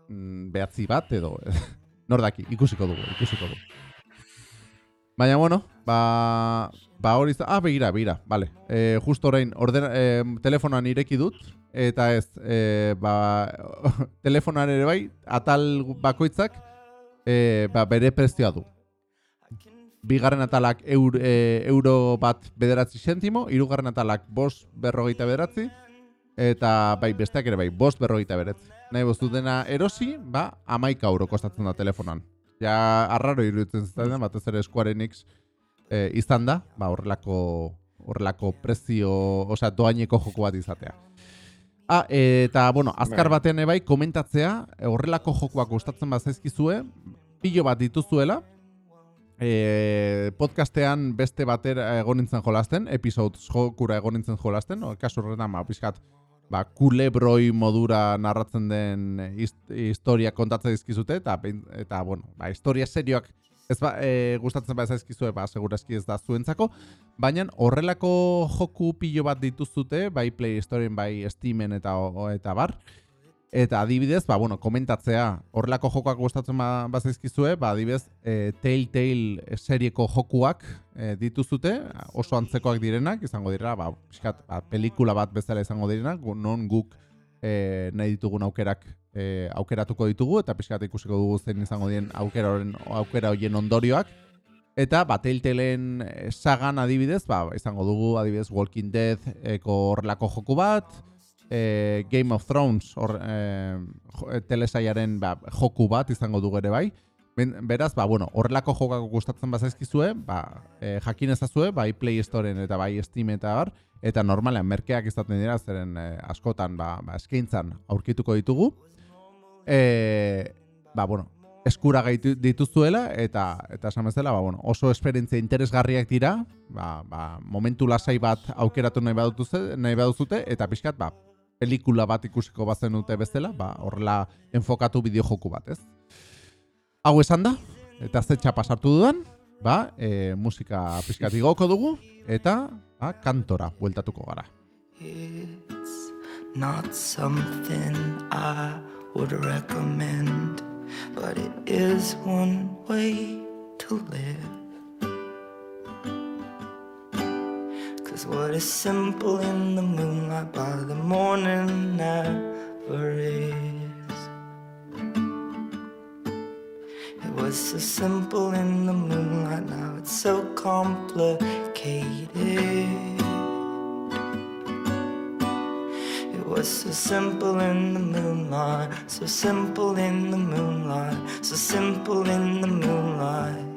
mm, behatzi bat edo, nor daki, ikusiko dugu, ikusiko dugu. Baina, bueno, ba, ba hori, ah, begira, begira, vale. E, justo orain, ordena, e, telefonoan ireki dut, eta ez, e, ba, telefonoan ere bai, atal bakoitzak, e, ba, bere prezioa du. Bigarren atalak eur, e, euro bat bederatzi sentimo, hirugarren atalak bost berrogeita bederatzi, eta bai, besteak ere bai, bost berrogeita bederatzi. Nahi boztu dena erosi, ba, amaika euro kostatzen da telefonan. Ja, arraro iruditzen zitzaidan, batez ere Square Enix e, izan da, ba, horrelako, horrelako prezio, osea, doaineko joko bat izatea. Ah, eta, bueno, azkar Bai. batean ebai komentatzea, horrelako jokoak gustatzen bat zaizkizue, pilo bat dituzuela, e, podcastean beste batera egon nintzen jolasten, episode jokura egon nintzen jolasten, o, kasu horretan, ba, pixkat, ba, kulebroi modura narratzen den hist historia kontatzen dizkizute, eta, eta bueno, ba, historia serioak ez ba, e, gustatzen bat zaizkizue, ba, segurazki ez da zuentzako, baina horrelako joku pilo bat dituzute, bai Play Storeen, bai Steamen eta, o, eta bar, Eta adibidez, ba, bueno, komentatzea, horrelako jokoak gustatzen ba, bazaizkizue, ba, adibidez, e, Telltale serieko jokuak e, dituzute, oso antzekoak direnak, izango dira, ba, pixkat, ba, pelikula bat bezala izango direnak, non guk e, nahi ditugun aukerak e, aukeratuko ditugu, eta pixkat ikusiko dugu zein izango diren aukera, horren, aukera horien ondorioak. Eta, ba, Telltaleen eh, sagan adibidez, ba, izango dugu, adibidez, Walking Dead eko horrelako joku bat, e, Game of Thrones hor, e, jo, e, telesaiaren ba, joku bat izango dugu ere bai. Beraz, ba, bueno, horrelako jokak gustatzen bazaizkizue, ba, e, jakin ezazue, bai Play Storeen eta bai Steam eta bar, eta normalean merkeak izaten dira, zeren e, askotan ba, ba, eskaintzan aurkituko ditugu. E, ba, bueno, eskura gaitu dituzuela eta eta esan bezala, ba, bueno, oso esperientzia interesgarriak dira, ba, ba, momentu lasai bat aukeratu nahi badutuzte, nahi baduzute eta pixkat ba pelikula bat ikusiko bazen dute bezala, ba, horrela enfokatu bideojoku bat, ez? Hau esan da, eta zetxa pasartu dudan, ba, e, musika pizkati goko dugu, eta ba, kantora bueltatuko gara. It's not something I would recommend, but it is one way to live. Cause what is simple in the moonlight by the morning never is. It was so simple in the moonlight, now it's so complicated. It was so simple in the moonlight, so simple in the moonlight, so simple in the moonlight.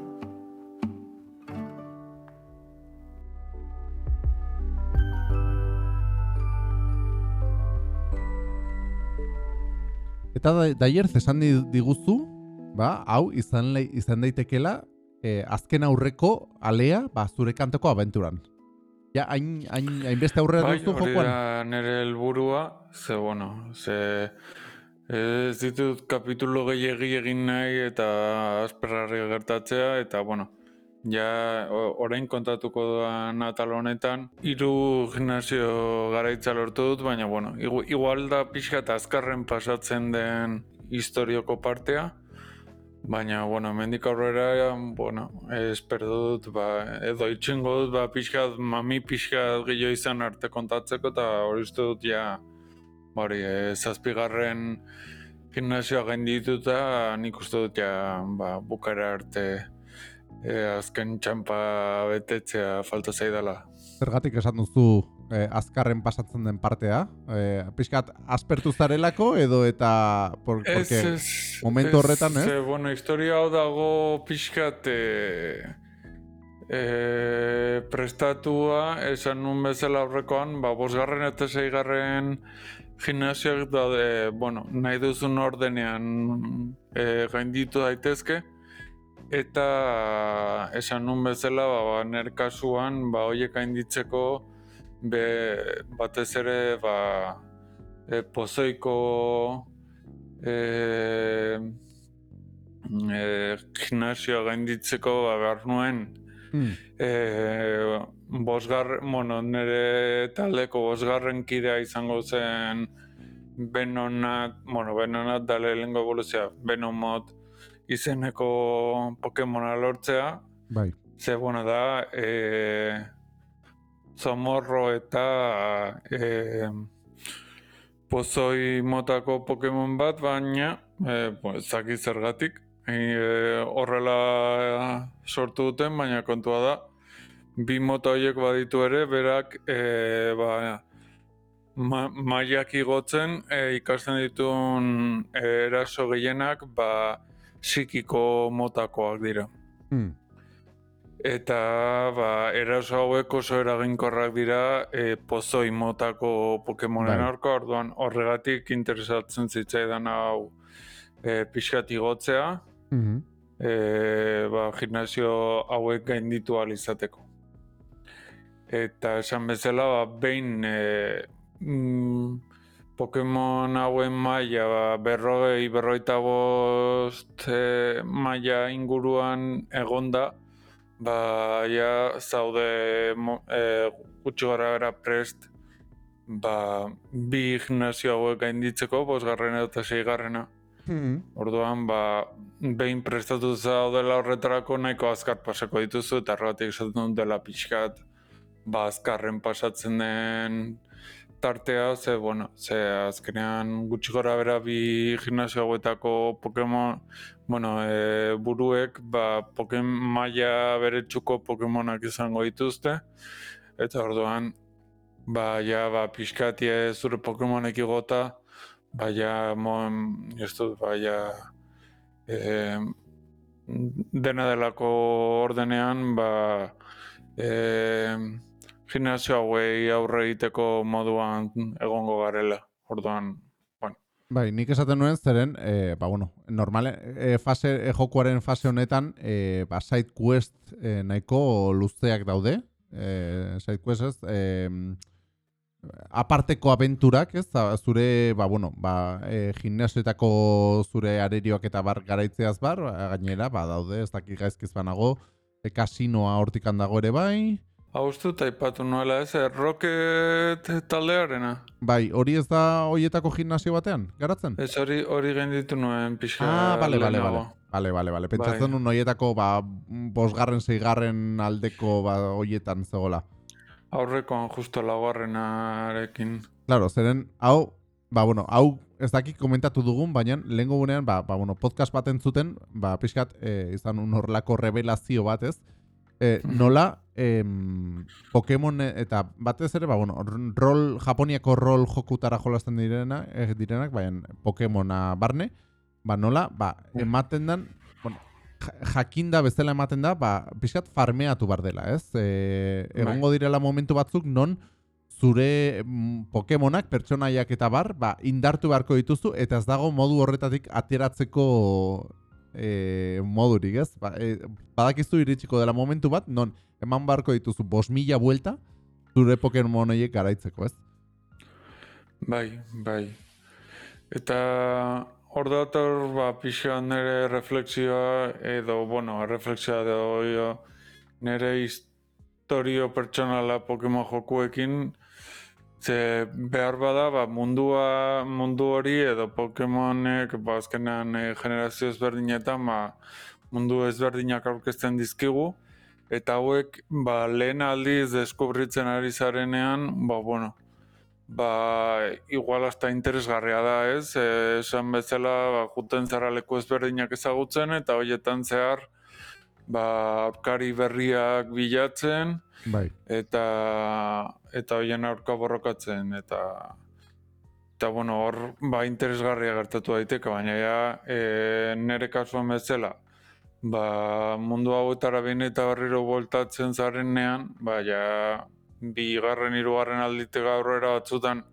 Eta da, daier esan di- diguzu, ba, hau izan, le, izan daitekela eh, azken aurreko alea ba, zure kantoko abenturan. Ja, hain, hain, hainbeste aurrera Bai, duzu jokoan? da nire helburua, ze, bueno, ze ez ditut kapitulo gehiagi egin nahi eta asperrarri gertatzea, eta, bueno, ja orain kontatuko duan atal honetan, hiru gimnasio garaitza lortu dut, baina, bueno, igu, igual da pixka eta azkarren pasatzen den historioko partea, Baina, bueno, mendik aurrera, bueno, espero dut, ba, edo itxingo dut, ba, pixkat, mami pixkat gehiago izan arte kontatzeko, eta hori uste dut, ja, ba, hori, e, zazpigarren gimnasioa gaindituta, nik uste dut, ja, ba, bukara arte e, azken txampa betetzea falta zaidala. Zergatik esan duzu eh, azkarren pasatzen den partea? Eh, pixkat, aspertu zarelako edo eta... Por, porque, momentu horretan, ez? Ze, bueno, historia hau dago pixkat e, e, prestatua, esan nun bezala aurrekoan, ba, bosgarren eta zeigarren gimnasioak daude, bueno, nahi duzun ordenean e, gainditu daitezke, eta esan nun bezala, ba, nire kasuan, ba, hoiek gainditzeko, be, batez ere, ba, e, pozoiko e, e, gimnasioa gainditzeko ba, behar nuen Hmm. e, bosgar, bueno, nire taldeko bosgarren kidea izango zen Benonat, bueno, Benonat da lehenengo evoluzioa, Benomot izeneko Pokemona lortzea, Bai. ze, bueno, da, e, Zomorro eta e, pozoi motako Pokemon bat, baina, e, bo, ez dakit zergatik, e, horrela sortu duten, baina kontua da, bi mota horiek baditu ere, berak e, ba, ma, mailak igotzen e, ikasten dituen e, eraso gehienak ba, psikiko motakoak dira. Hmm. Eta ba, eraso hauek oso eraginkorrak dira e, pozoi motako Pokemonen Bai. aurka, orduan horregatik interesatzen zitzaidan hau e, pixkat igotzea, Mhm. e, ba, gimnasio hauek gainditu ahal izateko. Eta esan bezala, ba, behin e, mm, Pokemon hauen maila ba, berrogei, berroita bost e, maila inguruan egonda, ba, ja zaude e, gutxi gara bera prest ba, bi gimnasio hauek gainditzeko, bosgarrena eta seigarrena. Mhm. Orduan, ba, behin prestatu zaudela horretarako nahiko azkar pasako dituzu, eta horregatik esaten dela pixkat, ba, azkarren pasatzen den tartea, ze, bueno, ze azkenean gutxi gora bera bi gimnasio hauetako Pokemon, bueno, e, buruek, ba, Pokemon maila beretsuko Pokemonak izango dituzte, eta orduan, ba, ja, ba, pixkatie zure Pokemonek igota, ba, ja, mon, ez dut, ba, ja, e, dena delako ordenean, ba, e, gimnasio hauei aurre egiteko moduan egongo garela. Orduan, bueno, Bai, nik esaten nuen zeren, e, ba, bueno, normale, e, fase, e, jokuaren fase honetan, e, ba, side quest e, nahiko luzeak daude. E, side quest ez, e, aparteko abenturak, ez? Zure, ba, bueno, ba, e, gimnasioetako zure arerioak eta bar garaitzeaz bar, ba, gainera, ba, daude, ez dakik gaizkiz banago, e, kasinoa hortikan dago ere bai, Hau uste dut aipatu nuela ez, eh, Rocket taldearena. bai, hori ez da hoietako gimnasio batean, garatzen? Ez hori hori genditu nuen pixka Ah, bale, bale, bale. Bale, bale, bale. Pentsatzen Bai. hoietako, ba, bosgarren, seigarren aldeko, ba, hoietan zegoela. Aurrekoan justo laugarrenarekin. Claro, zeren, hau, ba, bueno, hau ez dakik komentatu dugun, baina lehengo gunean, ba, ba, bueno, podcast bat entzuten, ba, pixkat, e, izan un horrelako revelazio bat, ez? E, nola, em, Pokemon e- eta batez ere, ba, bueno, rol, Japoniako rol jokutara jolasten direna, eh, direnak, baina Pokemona barne, ba, nola, ba, ematen dan, bueno, ja- jakinda bezala ematen da, ba, pixkat farmeatu bar dela, ez? E, egongo direla momentu batzuk non zure mm, Pokemonak, pertsonaiak eta bar, ba, indartu beharko dituzu, eta ez dago modu horretatik ateratzeko e, modurik, ez? Ba, e, badakizu iritsiko dela momentu bat, non eman beharko dituzu bos mila buelta zure Pokemon horiek garaitzeko, ez? Bai, bai. Eta hor dator, ba, pixka nire refleksioa, edo, bueno, refleksioa jo, nire historio pertsonala Pokemon jokuekin, ze behar bada, ba, mundua, mundu hori edo Pokemonek, ba, azkenean eh, generazio ezberdinetan, ba, mundu ezberdinak aurkezten dizkigu, eta hauek, ba, lehen aldiz deskubritzen ari zarenean, ba, bueno, ba, igual hasta interesgarria da, ez? E, esan bezala, ba, juten zara leku ezberdinak ezagutzen, eta horietan zehar, ba, aurkari berriak bilatzen, Bai. eta eta hoien aurka borrokatzen, eta eta bueno, hor, ba, interesgarria gertatu daiteke, baina ja, e, nire kasuan bezala, ba, mundu hauetara behin eta berriro voltatzen zarenean, ba, ja, bigarren, hirugarren alditik aurrera batzutan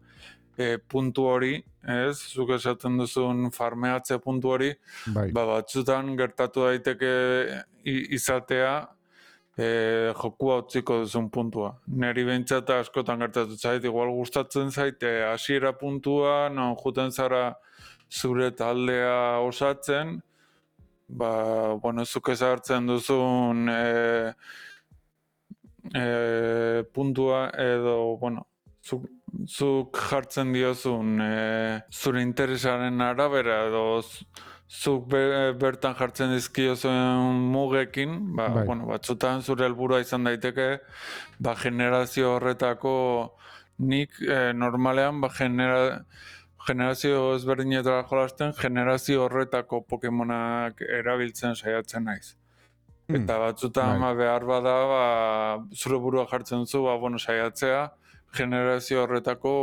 e, puntu hori, ez, zuk esaten duzun farmeatze puntu hori, Bai. ba, batzutan gertatu daiteke izatea e, jokua utziko duzun puntua. Neri behintzat askotan gertatu zait, igual gustatzen zait, e, hasiera puntua, non juten zara zure taldea osatzen, ba, bueno, zuk ezartzen duzun e, e, puntua edo, bueno, zuk, zuk jartzen diozun e, zure interesaren arabera edo zuk be- bertan jartzen dizkiozuen mugekin, ba, Bai. bueno, batzutan zure helburua izan daiteke, ba, generazio horretako nik e, normalean ba, genera, generazio ezberdinetara jolasten, generazio horretako Pokemonak erabiltzen saiatzen naiz. Hmm. Eta batzutan Bai. ba, behar bada, ba, zure burua jartzen duzu, ba, bueno, saiatzea, generazio horretako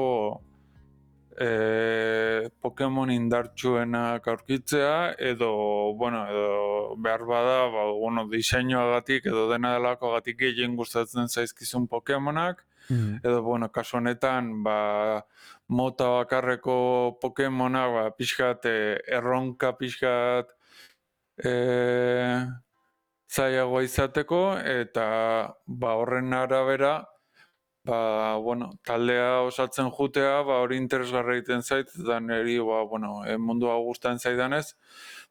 e, Pokemon indartsuenak aurkitzea, edo, bueno, edo behar bada, ba, bueno, diseinuagatik edo dena delakoagatik gehien gustatzen zaizkizun Pokemonak, Mhm. edo, bueno, kasu honetan, ba, mota bakarreko Pokemonak, ba, pixkat, eh, erronka pixkat, e, zailagoa izateko, eta, ba, horren arabera, ba, bueno, taldea osatzen jutea, ba, hori interesgarra egiten zait, eta niri, ba, bueno, e, mundua gustatzen zaidanez,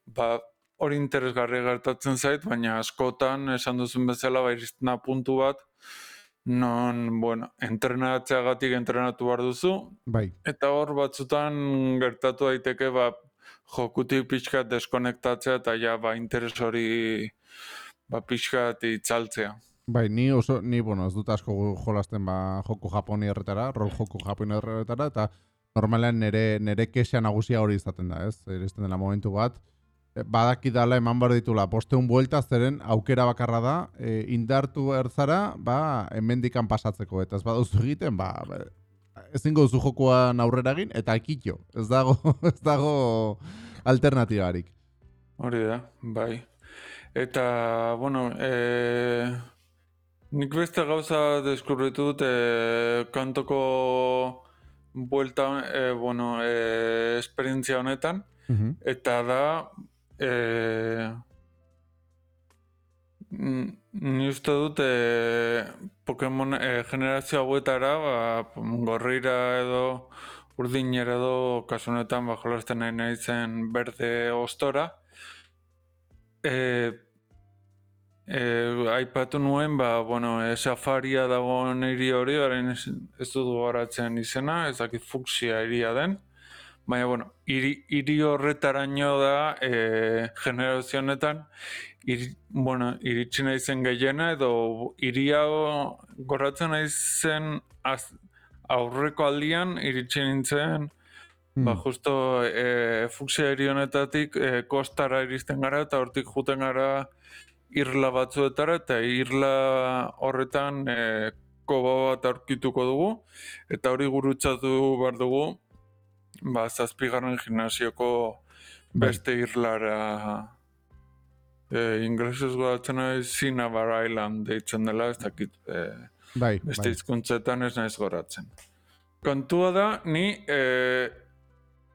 ba, hori interesgarri gertatzen zait, baina askotan, esan duzun bezala, ba, iristen da puntu bat, non, bueno, entrenatzeagatik entrenatu behar duzu, Bai. eta hor batzutan gertatu daiteke, ba, jokutik pixkat deskonektatzea, eta ja, ba, interes hori, ba, pixkat itzaltzea. Bai, ni oso, ni, bueno, ez dut asko jolasten ba, joko japoni horretara, rol joko japoni horretara, eta normalean nere, nere kexa nagusia hori izaten da, ez? Iristen dela momentu bat, e, badaki dala eman behar ditula, posteun buelta zeren aukera bakarra da, e, indartu erzara, ba, hemendikan pasatzeko, eta ez baduzu egiten, ba, ba ezingo duzu jokoan aurrera egin, eta ekitio, ez dago, ez dago alternatibarik. Hori da, bai. Eta, bueno, e, nik beste gauza deskubritu dut e, kantoko buelta, e, bueno, e, esperientzia honetan, Mhm. eta da, e, Mm, Ni uste dut e, Pokemon e, generazio hauetara, ba, gorrira edo urdinera edo kasu honetan ba, jolasten nahi nahi zen berde ostora. E, e, aipatu nuen, ba, bueno, e, safaria dago niri hori, orain ez, dut gogoratzen izena, ez dakit fuksia iria den. Baina, bueno, hiri, hiri horretaraino da e, generazio honetan, bueno, iritsi nahi zen gehiena, edo hiria gorratzen nahi zen az, aurreko aldian iritsi nintzen, ba, Hmm. justo e, fuksia hiri honetatik e, kostara iristen gara, eta hortik juten gara irla batzuetara, eta irla horretan e, koba bat aurkituko dugu, eta hori gurutzatu behar dugu, ba, zazpigarren gimnasioko Bai. beste irlara e, inglesez godatzen nahi Cinnabar Island deitzen dela, ez dakit e, Bai, beste bai. hizkuntzetan ez naiz goratzen. Kontua da, ni e,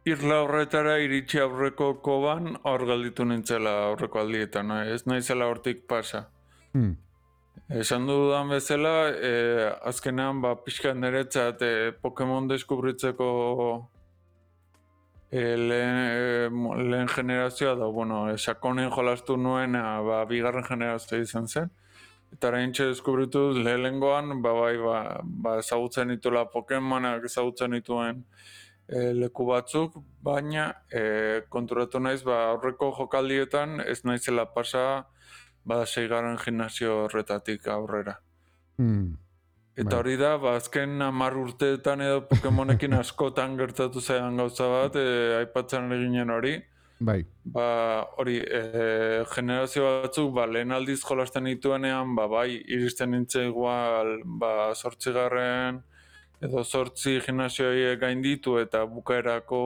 irla horretara iritsi aurreko koban hor gelditu nintzela aurreko aldietan, eh? ez naizela hortik pasa. Hmm. Esan dudan bezala, e, azkenean ba, pixka niretzat e, Pokemon deskubritzeko e, lehen, e, lehen generazioa da, bueno, e, sakonen jolastu nuen ba, bigarren generazioa izan zen. Eta oraintxe deskubritu dut lehenengoan, ba, bai, ba, ba, ezagutzen ditula Pokemonak ezagutzen dituen e, leku batzuk, baina e, konturatu naiz, ba, aurreko jokaldietan ez naizela pasa ba, seigarren gimnasio horretatik aurrera. Hmm. Eta Bai. hori da, ba, azken hamar urteetan edo Pokemonekin askotan gertatu zaidan gauza bat, e, aipatzen ari ginen hori. Bai. Ba, hori, e, generazio batzuk, ba, lehen aldiz jolasten dituenean, ba, bai, iristen nintzen igual, ba, sortzigarren edo sortzi gimnasioiek gainditu eta bukaerako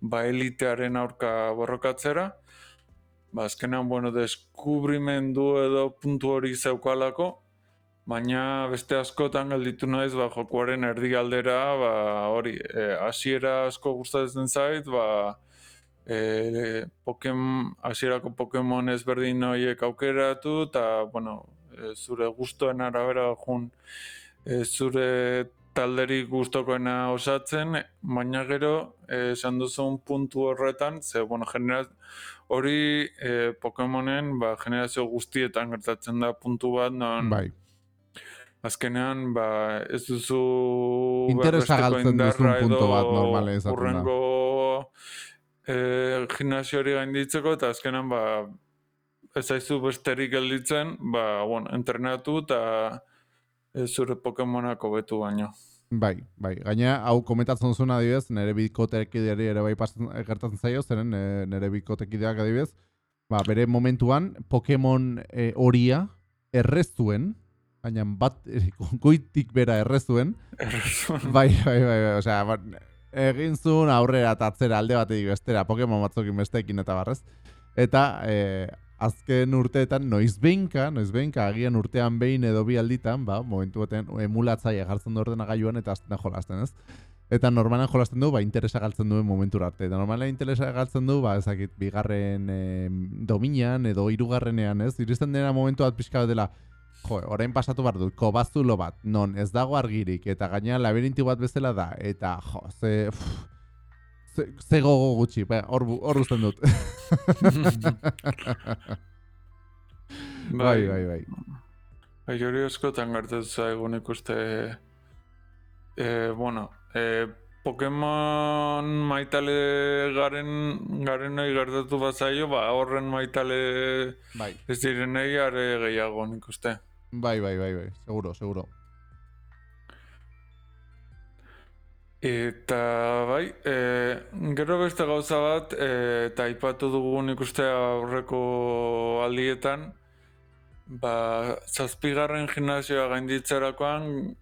ba, elitearen aurka borrokatzera. Ba, azkenean, bueno, deskubrimendu edo puntu hori zeukalako, baina beste askotan gelditu naiz ba, jokuaren erdi aldera, ba, hori, e, asko gustatzen zait, ba, e, Pokemon, hasierako Pokemon ezberdin horiek aukeratu, eta, bueno, e, zure gustoen arabera jun e, zure talderik gustokoena osatzen, baina gero e, esan duzun puntu horretan, ze, bueno, genera, hori e, Pokemonen ba, generazio guztietan gertatzen da puntu bat, non Bai. azkenean ba, ez duzu Interesa berbesteko galtzen duzun puntu bat normalen izaten da. hurrengo e, gimnasio hori gainditzeko eta azkenan ba, ez zaizu besterik gelditzen, ba, bueno, entrenatu eta zure Pokemonak hobetu baino. Bai, bai. Gaina, hau komentatzen duzuna adibidez, nire bikotekideari ere bai pasatzen, gertatzen zaio, zeren e, nire bikotekideak adibidez, ba, bere momentuan Pokemon e, horia erreztuen, baina bat e, goitik bera errezuen, bai, bai, bai, bai, osea, ba, egin zuen aurrera eta atzera alde batetik bestera, Pokemon batzukin besteekin eta barrez. Eta e, azken urteetan noiz behinka, noiz behinka, agian urtean behin edo bi alditan, ba, momentu batean emulatzaile jartzen du ordenagailuan eta azten jolasten, ez? Eta normalan jolasten du, ba, interesa galtzen duen momentura arte. Eta normalan interesa galtzen du, ba, ezakit, bigarren e, dominan edo hirugarrenean, ez? Iristen dena momentu bat pixka dela, jo, orain pasatu behar dut, kobazulo bat, non ez dago argirik, eta gaina labirinti bat bezala da, eta jo, ze, pff, ze, gogo gutxi, ba, hor, hor uzten dut. bai, bai, bai. Bai, hori askotan gertatu zaigun ikuste, e, bueno, e, Pokemon maitale garen, garenei gertatu bazaio, ba, horren maitale Bai, ez direnei are gehiago nik uste. bai, bai, bai, bai, seguro, seguro. Eta bai, e, gero beste gauza bat, e, eta aipatu dugu nik uste aurreko aldietan, ba, zazpigarren gimnasioa gainditzerakoan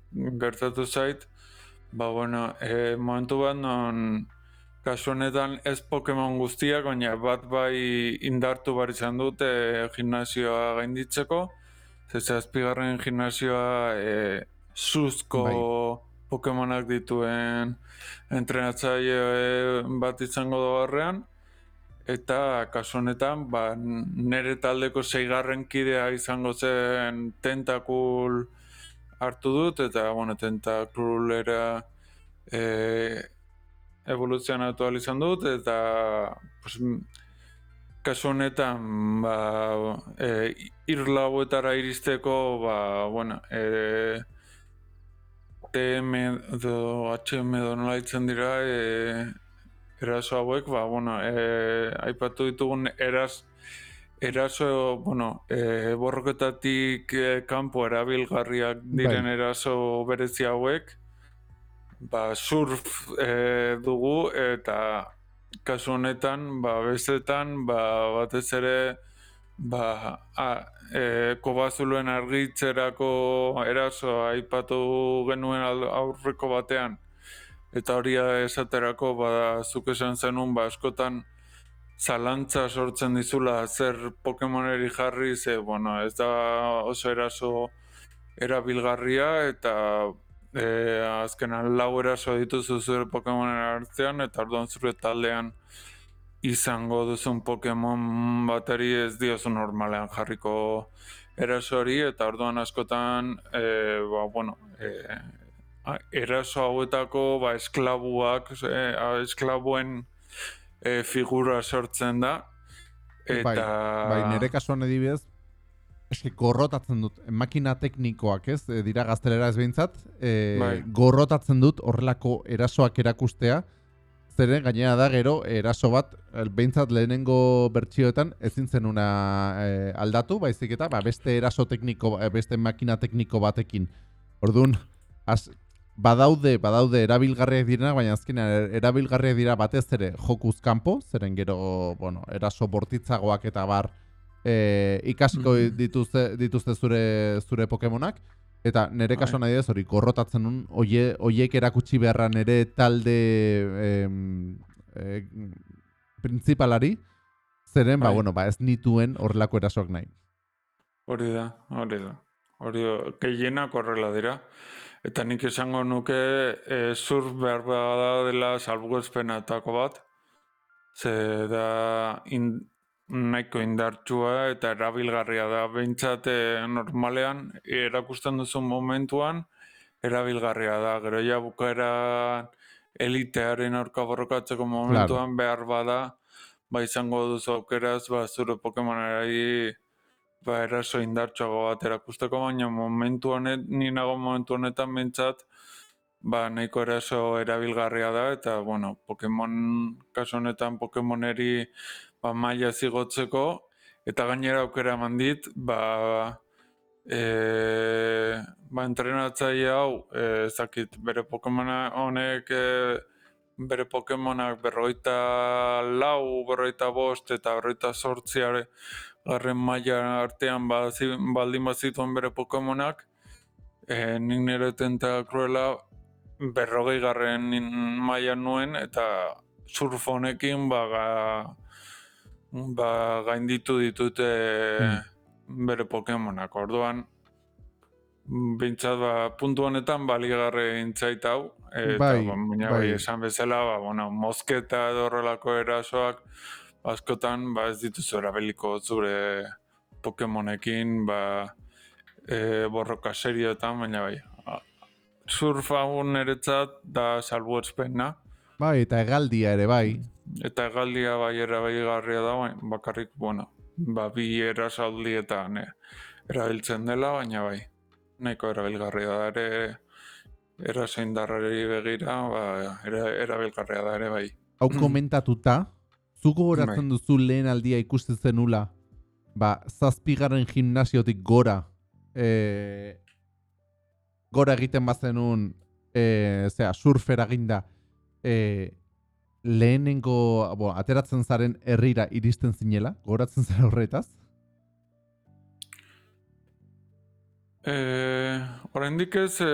gertatu zait, ba, bueno, e, momentu bat non kasu honetan ez Pokemon guztiak, baina bat bai indartu bar izan dute gimnasioa gainditzeko, ze zazpigarren gimnasioa e, suzko Bai. Pokemonak dituen entrenatzaile bat izango da horrean, eta kasu honetan ba, nire taldeko zeigarren kidea izango zen tentakul hartu dut, eta bueno, tentakulera e, evoluzionatu ahal izan dut, eta pues, kasu honetan ba, e, irlauetara iristeko ba, bueno, e, TM edo HM edo nola ditzen dira e, eraso hauek, ba, bueno, e, aipatu ditugun eraz, eraso, bueno, e, borroketatik e, kanpo erabilgarriak diren Bai. eraso berezi hauek, ba, surf e, dugu eta kasu honetan, ba, bestetan, ba, batez ere, ba, a, e, kobazuluen argitzerako eraso aipatu genuen aurreko batean, eta hori esaterako, ba, zuk esan zenun, ba, askotan, zalantza sortzen dizula zer Pokemoneri jarri, ze, bueno, ez da oso eraso erabilgarria, eta e, azkenan lau eraso dituzu zure Pokemonen artean, eta orduan zure taldean izango duzun Pokemon bateri ez diozu normalean jarriko eraso hori, eta orduan askotan, e, ba, bueno, e, eraso hauetako ba, esklabuak, e, a- esklabuen e, figura sortzen da. Eta... Bai, bai, nire kasuan adibidez, eske gorrotatzen dut, makina teknikoak ez, dira gaztelera ez behintzat, e, Bai. gorrotatzen dut horrelako erasoak erakustea, zeren gainera da gero eraso bat, e, behintzat lehenengo bertsioetan ezin zenuna e, aldatu, baizik eta ba, beste eraso tekniko, beste makina tekniko batekin. Orduan, az, badaude, badaude erabilgarriak direnak, baina azkenean erabilgarriak dira batez ere jokuz kanpo, zeren gero, bueno, eraso bortitzagoak eta bar e, ikasiko Mhm. dituzte, dituzte zure zure Pokemonak, eta nire Bai. kasuan adibidez hori gorrotatzen nun, oie, oiek erakutsi beharra nire talde em, e, principalari, zeren, ba, Bai. bueno, ba, ez nituen horrelako erasoak nahi. Hori da, hori da. Hori da, gehienak horrela dira. Eta nik esango nuke e, surf behar bada dela salbuespenatako bat. Ze da in, nahiko indartsua eta erabilgarria da. Behintzat e, normalean erakusten duzun momentuan erabilgarria da. Gero ja bukaera elitearen aurka borrokatzeko momentuan behar bada ba izango duzu aukeraz ba zure Pokemonari ba eraso indartsuago bat erakusteko, baina momentu honet, ni nago momentu honetan bentsat, ba nahiko eraso erabilgarria da, eta bueno, Pokemon, kasu honetan Pokemoneri ba maila zigotzeko, eta gainera aukera eman dit, ba e, ba entrenatzaile hau, e, ez dakit, bere Pokemona honek e, bere Pokemonak berroita lau, berroita bost eta berroita sortziare garren maila artean bazi, baldin bazituen bere Pokemonak, e, nik nire tentakruela berrogei garren maila nuen eta surf honekin ba, ga, ba gainditu ditute bere Pokemonak. Orduan, Bintzat, ba, puntu honetan baligarre intzait hau, eta, Bai, ba, baina bai. esan bezala, ba, bueno, mosketa edo horrelako erasoak, askotan, ba, ez dituzu erabiliko zure Pokemonekin, ba, e, borroka serioetan, baina bai, a- surf hau niretzat da salbuetspena, Bai, eta hegaldia ere bai. Eta egaldia bai erabilgarria da, bai, bakarrik, bueno, ba, bi erasaldietan e, erabiltzen dela, baina bai, nahiko erabilgarria da ere, eraso indarrari begira, ba, era, erabilgarria da ere, bai. Hau komentatuta, zuko goratzen duzu lehen aldia ikusten zenula, ba, zazpigarren gimnasiotik gora, e, gora egiten bazenun, e, zera, surfer eginda, e, lehenengo, bo, ateratzen zaren herrira iristen zinela, goratzen zara horretaz? E, oraindik ez, e,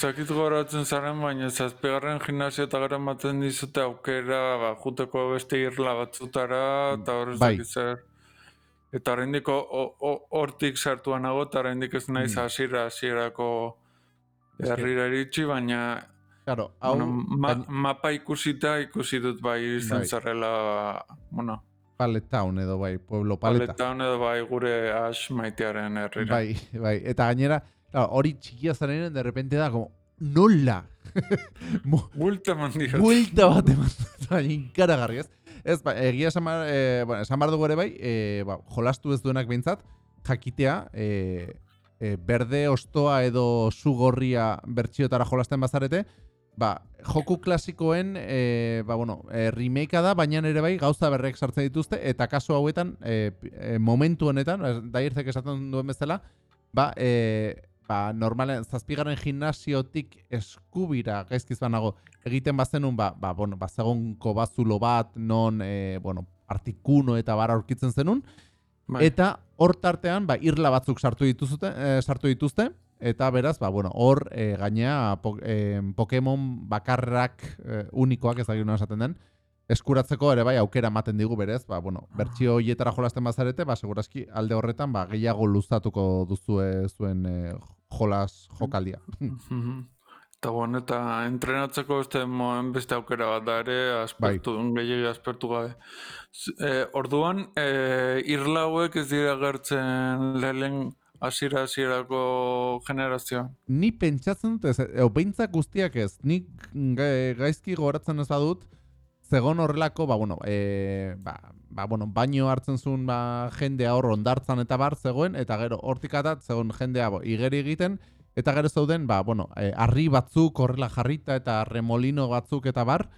zakit goratzen zaren, baina zazpigarren gimnasio eta gara ematen dizute aukera, ba, juteko beste irla batzutara, eta hor ez Bai. zer. Eta oraindik ho- ho- ho- hortik sartuan nago, eta oraindik ez naiz Mm. hasiera hasierako herrira iritsi, baina Claro, hau, bueno, ma, mapa ikusita ikusi dut bai Bai. izen zarela, bueno, Paletown edo bai, Pueblo Paleta. paletan edo bai gure as maitearen herrira. Bai, bai. Eta gainera, claro, hori txikia zarenean, de repente da, como, nola? Bulta eman diot. Buelta bat eman baina inkaragarri, ez? Ez, ba, egia esan bar, e, bueno, esan bar dugu ere bai, e, ba, jolastu ez duenak behintzat, jakitea, e, e, berde ostoa edo zu gorria bertxiotara jolasten bazarete, ba, joku klasikoen, e, ba, bueno, e, remakea da, baina ere bai gauza berrek sartzen dituzte, eta kasu hauetan, e, e, momentu honetan, dairtzek esaten duen bezala, ba, e, ba, normalen, zazpigaren gimnasiotik eskubira, gaizkiz banago, egiten bazenun, ba, ba, bueno, bazegon kobazulo bat, non, e, bueno, artikuno eta bar aurkitzen zenun, Bai. eta hor tartean, ba, irla batzuk sartu dituzute, e, sartu dituzte, eta beraz, ba, bueno, hor e, gainea po, e, Pokemon bakarrak e, unikoak ez dakit esaten den, eskuratzeko ere bai aukera ematen digu berez, ba, bueno, bertsio hoietara jolasten bazarete, ba, segurazki alde horretan, ba, gehiago luztatuko duzue zuen e, jolas jokaldia. Mhm. Eta bueno, eta entrenatzeko beste moen beste aukera bat da ere, aspertu, Bai. gehiagi aspertu gabe. E, orduan, e, irla hauek ez dira gertzen lehen hasiera hasierako generazioan. Ni pentsatzen dut ez, edo behintzak guztiak ez, nik ga- gaizki goratzen ez badut, zegon horrelako, ba, bueno, e, ba, ba, bueno, baino hartzen zuen ba, jendea hor ondartzan eta bar zegoen, eta gero hortik atat zegoen jendea bo, igeri egiten, eta gero zeuden, ba, bueno, e, arri batzuk horrela jarrita eta remolino batzuk eta bar,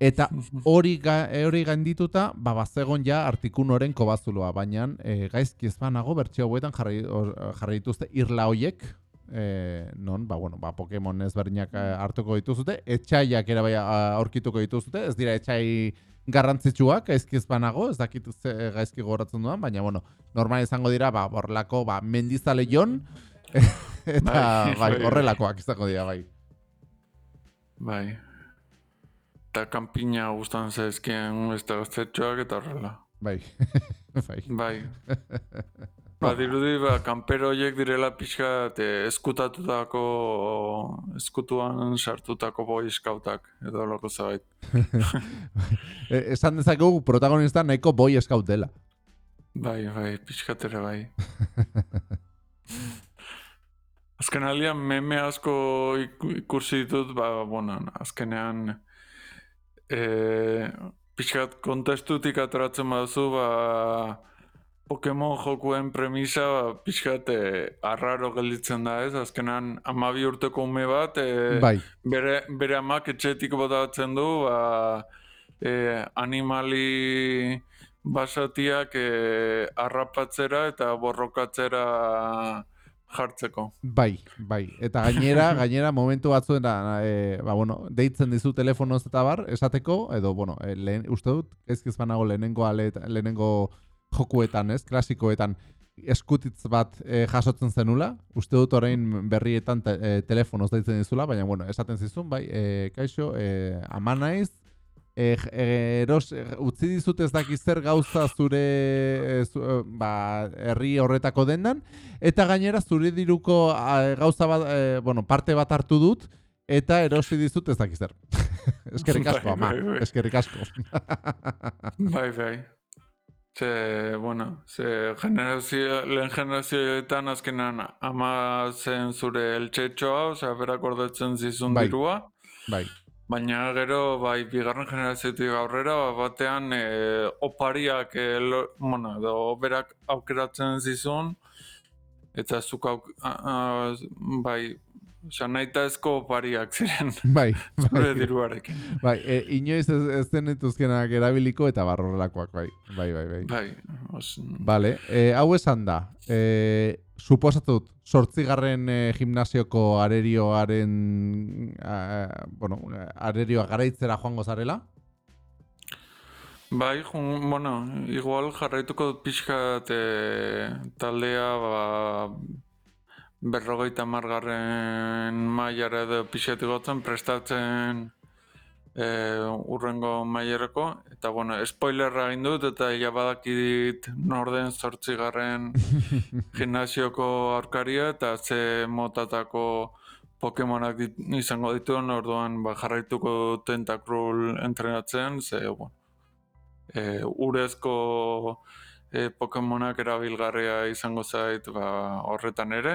eta hori ga, hori gaindituta, ba, bazegon ja artikunoren kobazuloa, baina e, gaizki ez banago bertxio hauetan jarri, hor- jarri dituzte irla hoiek, e, non, ba, bueno, ba, Pokemon ezberdinak eh, hartuko dituzute, etxaiak ere bai aurkituko dituzute, ez dira etxai garrantzitsuak, gaizki ez banago, ez dakit ze gaizki goratzen dudan, baina, bueno, normal izango dira, ba, horrelako, ba, mendizale jon, eta, Bai, bai, bai. horrelakoak izango dira, bai. Bai. Eta kanpina gustan zaizkien beste gaztetxoak eta horrela. Bai, bai. Bai. Ba, dirudi, ba, kanpero horiek direla pixka e, eskutatutako, eskutuan sartutako boy scoutak, edo loko zabait. E, esan dezakegu protagonista nahiko boy scout dela. Bai, bai, pixkatera bai. Azken alian meme asko iku- ikusi ditut, ba, bueno, azkenean e, pixkat kontestutik ateratzen baduzu, ba, Pokemon jokuen premisa ba, pixkat e, arraro gelditzen da ez, azkenan amabi urteko ume bat, e, Bai, bere, bere amak etxetik botatzen du, ba, e, animali basatiak e, arrapatzera eta borrokatzera jartzeko. bai, bai. Eta gainera, gainera momentu batzuen e, ba, bueno, deitzen dizu telefonoz eta bar, esateko, edo, bueno, e, lehen, uste dut, ezkiz banago lehenengo, ale, lehenengo jokuetan, ez, klasikoetan, eskutitz bat e, jasotzen zenula, uste dut orain berrietan te, e, telefonoz deitzen dizula, baina, bueno, esaten zizun, bai, e, kaixo, e, ama naiz, e, j- e, eros, e, utzi dizut ez dakiz zer gauza zure e, zu, e, ba, herri horretako dendan, eta gainera zure diruko a, gauza bat, e, bueno, parte bat hartu dut, eta erosi dizut ez dakiz zer. Eskerrik asko, Bai, ama, bai, bai. eskerrik asko. Bai, bai. Ze, bueno, ze generazio, lehen generazioetan azkenan ama zen zure eltsetxoa, osea, berak ordetzen zizun Bai. dirua, bai, baina gero, bai, bigarren generazioetik aurrera, ba, batean e, opariak, e, lo, bueno, edo berak aukeratzen zizun, eta zuk auk, a, a, bai, ezko opariak ziren bai, zure bai, diruarekin. bai, e, inoiz ez, ez denetuzkenak erabiliko eta barrorelakoak, bai, bai, bai, bai. Bai, os, Vale, e, hau esan da, e, suposatut, sortzigarren e, gimnasioko arerioaren, a, bueno, arerioa garaitzera joango zarela? Bai, jun, bueno, igual jarraituko pixkat e, taldea ba, berrogeita margarren mailara edo pixkat igotzen prestatzen e, urrengo mailarako eta bueno, spoilerra egin dut eta ja badakit norden zortzigarren gimnasioko aurkaria eta ze motatako Pokemonak dit, izango dituen, orduan ba, jarraituko Tentakrul entrenatzen, ze, bueno, e, urezko e, Pokemonak erabilgarria izango zait ba, horretan ere,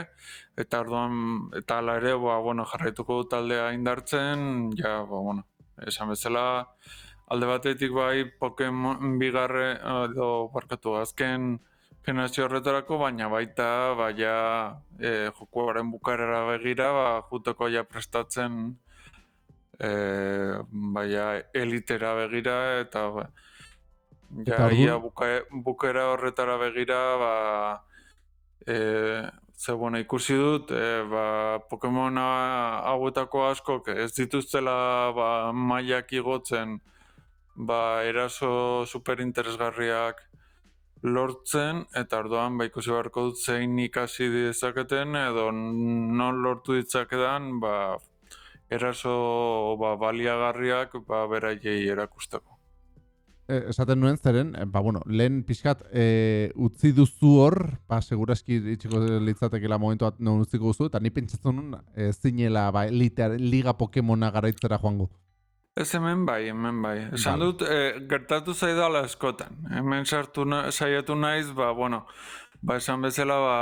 eta orduan, eta ala ere, ba, bueno, jarraituko taldea indartzen, ja, ba, bueno, esan bezala, alde batetik bai Pokemon bigarre, edo, barkatu, azken generazio horretarako, baina baita, baina e, jokuaren bukarera begira, ba, juteko ja prestatzen e, baina elitera begira, eta ba, ja, Eta ia buka, bukera horretara begira, ba, e, ze bueno, ikusi dut, e, ba, Pokemona hauetako askok ez dituztela ba, mailak igotzen, ba, eraso superinteresgarriak lortzen, eta orduan ba, ikusi beharko dut zein ikasi dezaketen, edo non lortu ditzakedan, ba, eraso ba, baliagarriak ba, beraiei erakusteko. E, esaten nuen zeren, e, ba, bueno, lehen pixkat e, utzi duzu hor, ba, seguraski itxiko litzatekela momentu bat non utziko duzu, eta ni pentsatzen nuen e, zinela ba, elitear, liga Pokemona garaitzera joango. Ez hemen bai, hemen bai. Esan dut, e, gertatu zaidala askotan. Hemen sartu na, saiatu naiz, ba, bueno, ba, esan bezala, ba,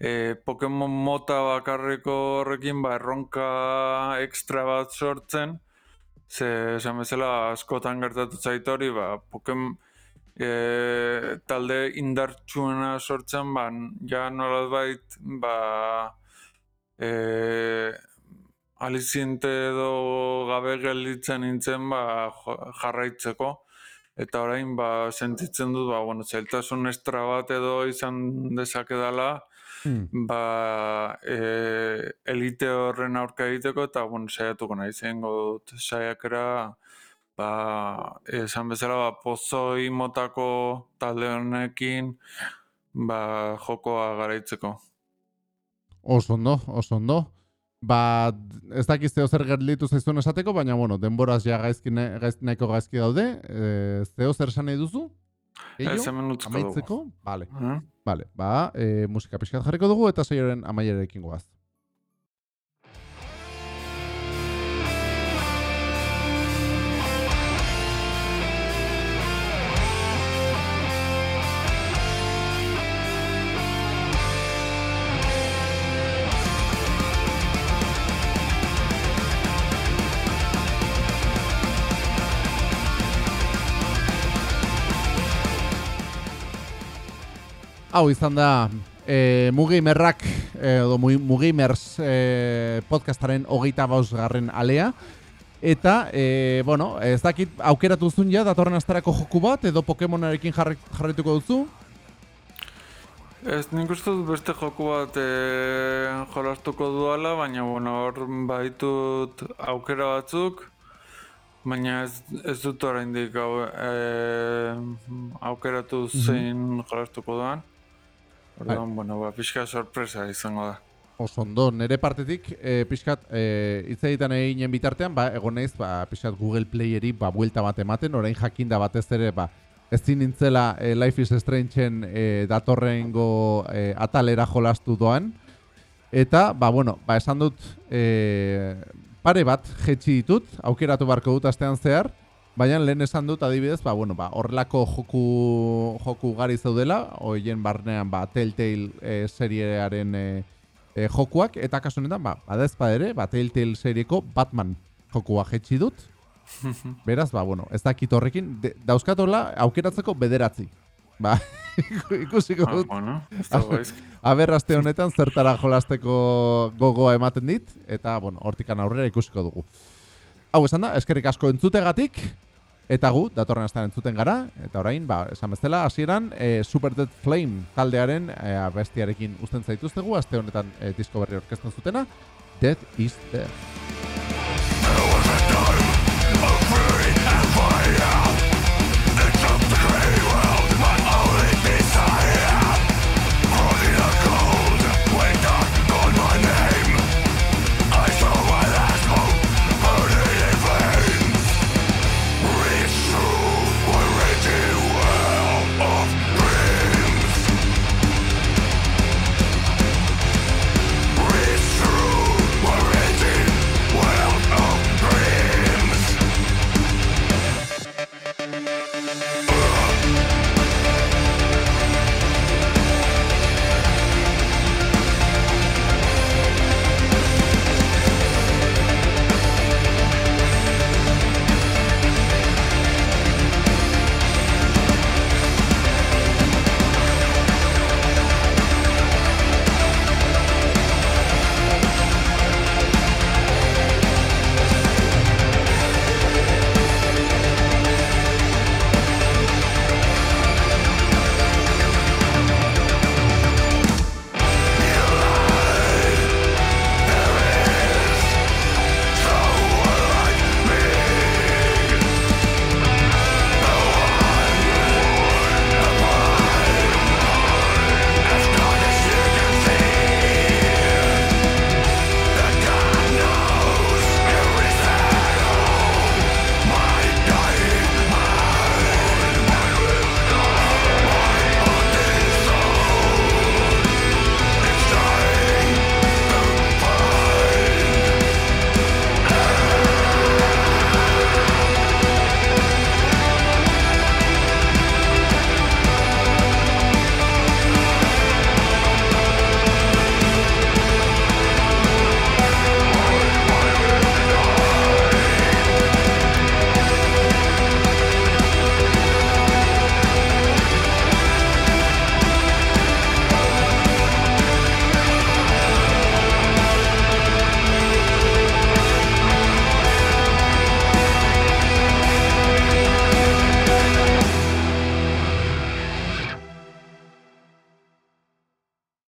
e, Pokemon mota bakarreko horrekin, ba, erronka extra bat sortzen, ze, esan bezala, askotan gertatu zait hori, ba, Pokemon, e, talde indartsuena sortzen, ba, ja nolazbait, ba, e, aliziente edo gabe gelditzen nintzen ba, jarraitzeko. Eta orain ba, sentitzen dut, ba, bueno, zailtasun estra bat edo izan dezakedala, Hmm. ba, e, elite horren aurka egiteko, eta bueno, saiatuko nahi zengo dut saiakera, ba, esan bezala, ba, pozoi motako talde honekin, ba, jokoa garaitzeko. Oso ondo, oso ondo. Ba, ez dakiz zeo zer gerlitu zaizuen esateko, baina, bueno, denboraz ja gaizki, gaizki nahiko gaizki daude. E, zeo zer esan nahi duzu? Ez. Amaitzeko? Vale, Eh? Vale. Ba, e, musika pixkat jarriko dugu eta saioaren amaierarekin goaz. Hau izan da e, Mugimerrak e, edo Mu- Mugimers e, podcastaren hogeita garren alea. Eta, e, bueno, ez dakit aukeratu zuen ja datorren astarako joku bat edo Pokemonarekin jarri, jarrituko duzu. Ez nik uste dut beste joku bat e, jolastuko duala, baina bueno, hor baitut aukera batzuk, baina ez, ez dut oraindik hau, e, aukeratu zein jolastuko duan. Orduan, bueno, ba, pixka sorpresa izango da. Oso ondo, nire partetik, e, pixkat, e, hitz egiten eginen bitartean, ba, egon naiz, ba, pixkat Google Playeri, ba, buelta bat ematen, orain jakinda batez ere, ba, ez nintzela e, Life is Strange-en e, datorrengo e, atalera jolastu doan, eta, ba, bueno, ba, esan dut, e, pare bat jetxi ditut, aukeratu barko dut astean zehar, baina lehen esan dut adibidez, ba, bueno, ba, horrelako joku, joku gari zeudela, hoien barnean, ba, Telltale e, seriearen e, e, jokuak, eta kasu honetan, ba, badezpa ere, ba, Telltale serieko Batman jokua jetxi dut. Beraz, ba, bueno, ez dakit horrekin, de, dauzkatola aukeratzeko bederatzi. Ba, ikusiko Ah, dut, bueno, ez dago gaizki. aber aste honetan zertara jolasteko gogoa ematen dit, eta, bueno, hortikan aurrera ikusiko dugu. Hau esan da, eskerrik asko entzutegatik, eta gu, datorren astean entzuten gara, eta orain, ba, esan bezala, hasieran e, Super Dead Flame taldearen e, abestiarekin uzten zaituztegu, aste honetan e, disko berri orkesten zutena, Dead is Dead.